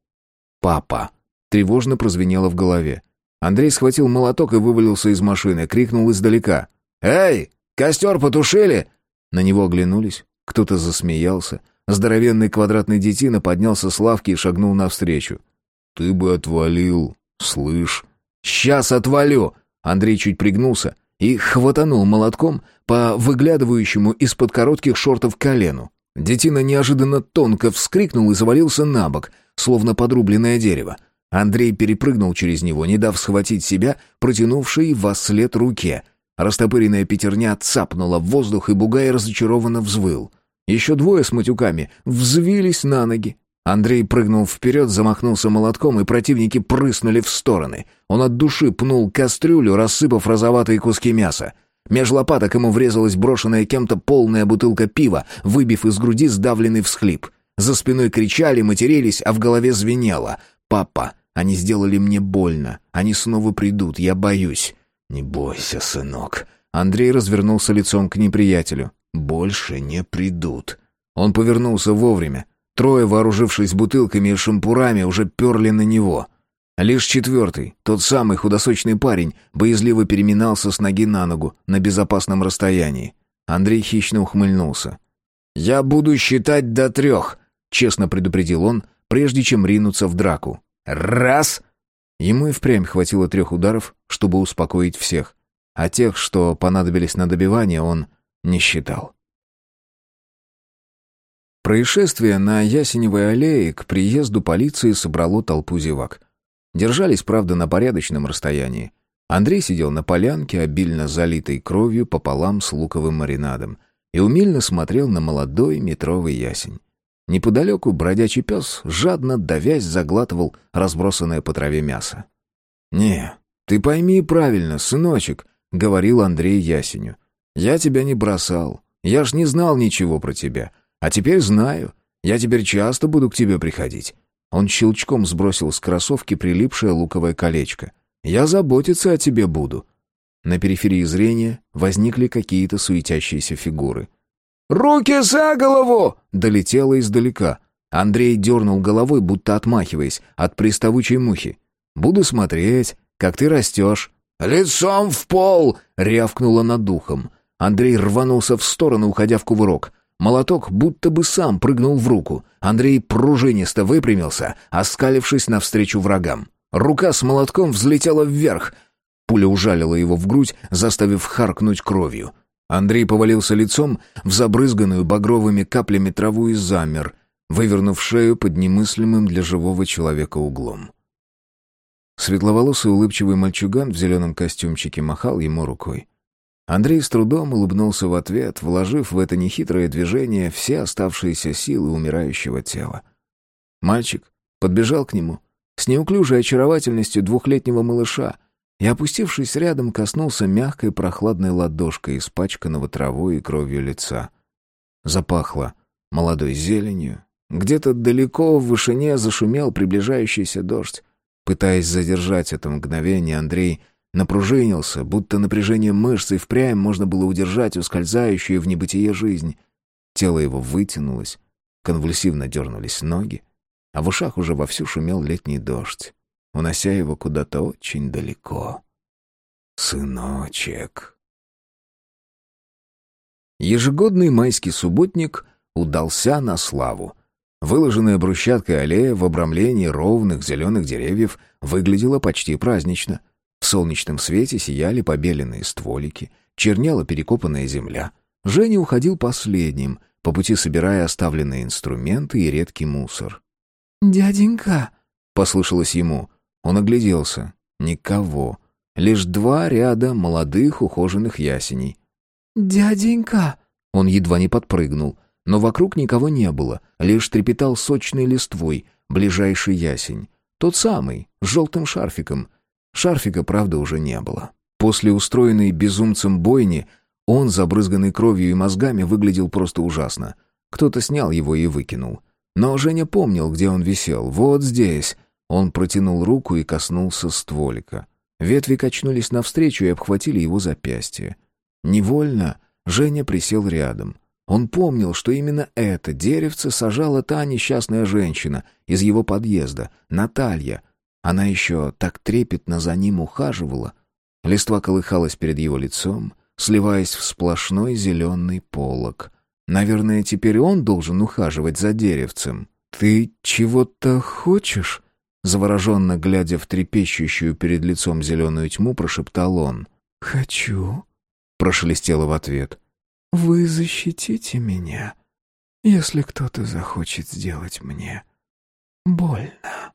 «Папа!» Тревожно прозвенело в голове. Андрей схватил молоток и вывалился из машины, крикнул издалека. «Эй, Костер потушили?» На него оглянулись. Кто-то засмеялся. Здоровенный квадратный детина поднялся с лавки и шагнул навстречу. «Ты бы отвалил, слышь». «Сейчас отвалю!» Андрей чуть пригнулся и хватанул молотком по выглядывающему из-под коротких шортов колену. Детина неожиданно тонко вскрикнул и завалился на бок, словно подрубленное дерево. Андрей перепрыгнул через него, не дав схватить себя, протянувший во след руке. Растопыренная пятерня цапнула в воздух, и Бугай разочарованно взвыл. Еще двое с матюками взвились на ноги. Андрей прыгнул вперед, замахнулся молотком, и противники прыснули в стороны. Он от души пнул кастрюлю, рассыпав розоватые куски мяса. Меж лопаток ему врезалась брошенная кем-то полная бутылка пива, выбив из груди сдавленный всхлип. За спиной кричали, матерились, а в голове звенело. «Папа, они сделали мне больно. Они снова придут, я боюсь». «Не бойся, сынок». Андрей развернулся лицом к неприятелю. «Больше не придут». Он повернулся вовремя. Трое, вооружившись бутылками и шампурами, уже перли на него. Лишь четвертый, тот самый худосочный парень, боязливо переминался с ноги на ногу на безопасном расстоянии. Андрей хищно ухмыльнулся. «Я буду считать до трех», — честно предупредил он, прежде чем ринуться в драку. «Раз!» Ему и впрямь хватило трех ударов, чтобы успокоить всех, а тех, что понадобились на добивание, он не считал. Происшествие на Ясеневой аллее к приезду полиции собрало толпу зевак. Держались, правда, на порядочном расстоянии. Андрей сидел на полянке, обильно залитой кровью пополам с луковым маринадом, и умильно смотрел на молодой метровый ясень. Неподалеку бродячий пес, жадно давясь, заглатывал разбросанное по траве мясо. «Не, ты пойми правильно, сыночек», — говорил Андрей Ясеню. «Я тебя не бросал. Я ж не знал ничего про тебя. А теперь знаю. Я теперь часто буду к тебе приходить». Он щелчком сбросил с кроссовки прилипшее луковое колечко. «Я заботиться о тебе буду». На периферии зрения возникли какие-то суетящиеся фигуры. «Руки за голову!» — долетело издалека. Андрей дернул головой, будто отмахиваясь от приставучей мухи. «Буду смотреть, как ты растешь». «Лицом в пол!» — рявкнуло над духом. Андрей рванулся в сторону, уходя в кувырок. Молоток будто бы сам прыгнул в руку. Андрей пружинисто выпрямился, оскалившись навстречу врагам. Рука с молотком взлетела вверх. Пуля ужалила его в грудь, заставив харкнуть кровью. Андрей повалился лицом в забрызганную багровыми каплями траву и замер, вывернув шею под немыслимым для живого человека углом. Светловолосый улыбчивый мальчуган в зеленом костюмчике махал ему рукой. Андрей с трудом улыбнулся в ответ, вложив в это нехитрое движение все оставшиеся силы умирающего тела. Мальчик подбежал к нему с неуклюжей очаровательностью двухлетнего малыша и, опустившись рядом, коснулся мягкой прохладной ладошкой испачканного травой и кровью лица. Запахло молодой зеленью. Где-то далеко в вышине зашумел приближающийся дождь. Пытаясь задержать это мгновение, Андрей напружинился, будто напряжение мышц и впрямь можно было удержать ускользающую в небытие жизнь. Тело его вытянулось, конвульсивно дернулись ноги, а в ушах уже вовсю шумел летний дождь, унося его куда-то очень далеко. «Сыночек!» Ежегодный майский субботник удался на славу — Выложенная брусчаткой аллея в обрамлении ровных зеленых деревьев выглядела почти празднично. В солнечном свете сияли побеленные стволики, чернела перекопанная земля. Женя уходил последним, по пути собирая оставленные инструменты и редкий мусор. «Дяденька!» — послышалось ему. Он огляделся. Никого. Лишь два ряда молодых ухоженных ясеней. «Дяденька!» Он едва не подпрыгнул — но вокруг никого не было, лишь трепетал сочной листвой ближайший ясень. Тот самый, с желтым шарфиком. Шарфика, правда, уже не было. После устроенной безумцем бойни он, забрызганный кровью и мозгами, выглядел просто ужасно. Кто-то снял его и выкинул. Но Женя помнил, где он висел. Вот здесь. Он протянул руку и коснулся стволика. Ветви качнулись навстречу и обхватили его запястье. Невольно Женя присел рядом. Он помнил, что именно это деревце сажала та несчастная женщина из его подъезда, Наталья. Она еще так трепетно за ним ухаживала. Листва колыхалась перед его лицом, сливаясь в сплошной зеленый полог. Наверное, теперь он должен ухаживать за деревцем. «Ты чего-то хочешь?» Завороженно глядя в трепещущую перед лицом зеленую тьму, прошептал он. «Хочу», — прошелестело в ответ. Вы защитите меня, если кто-то захочет сделать мне больно.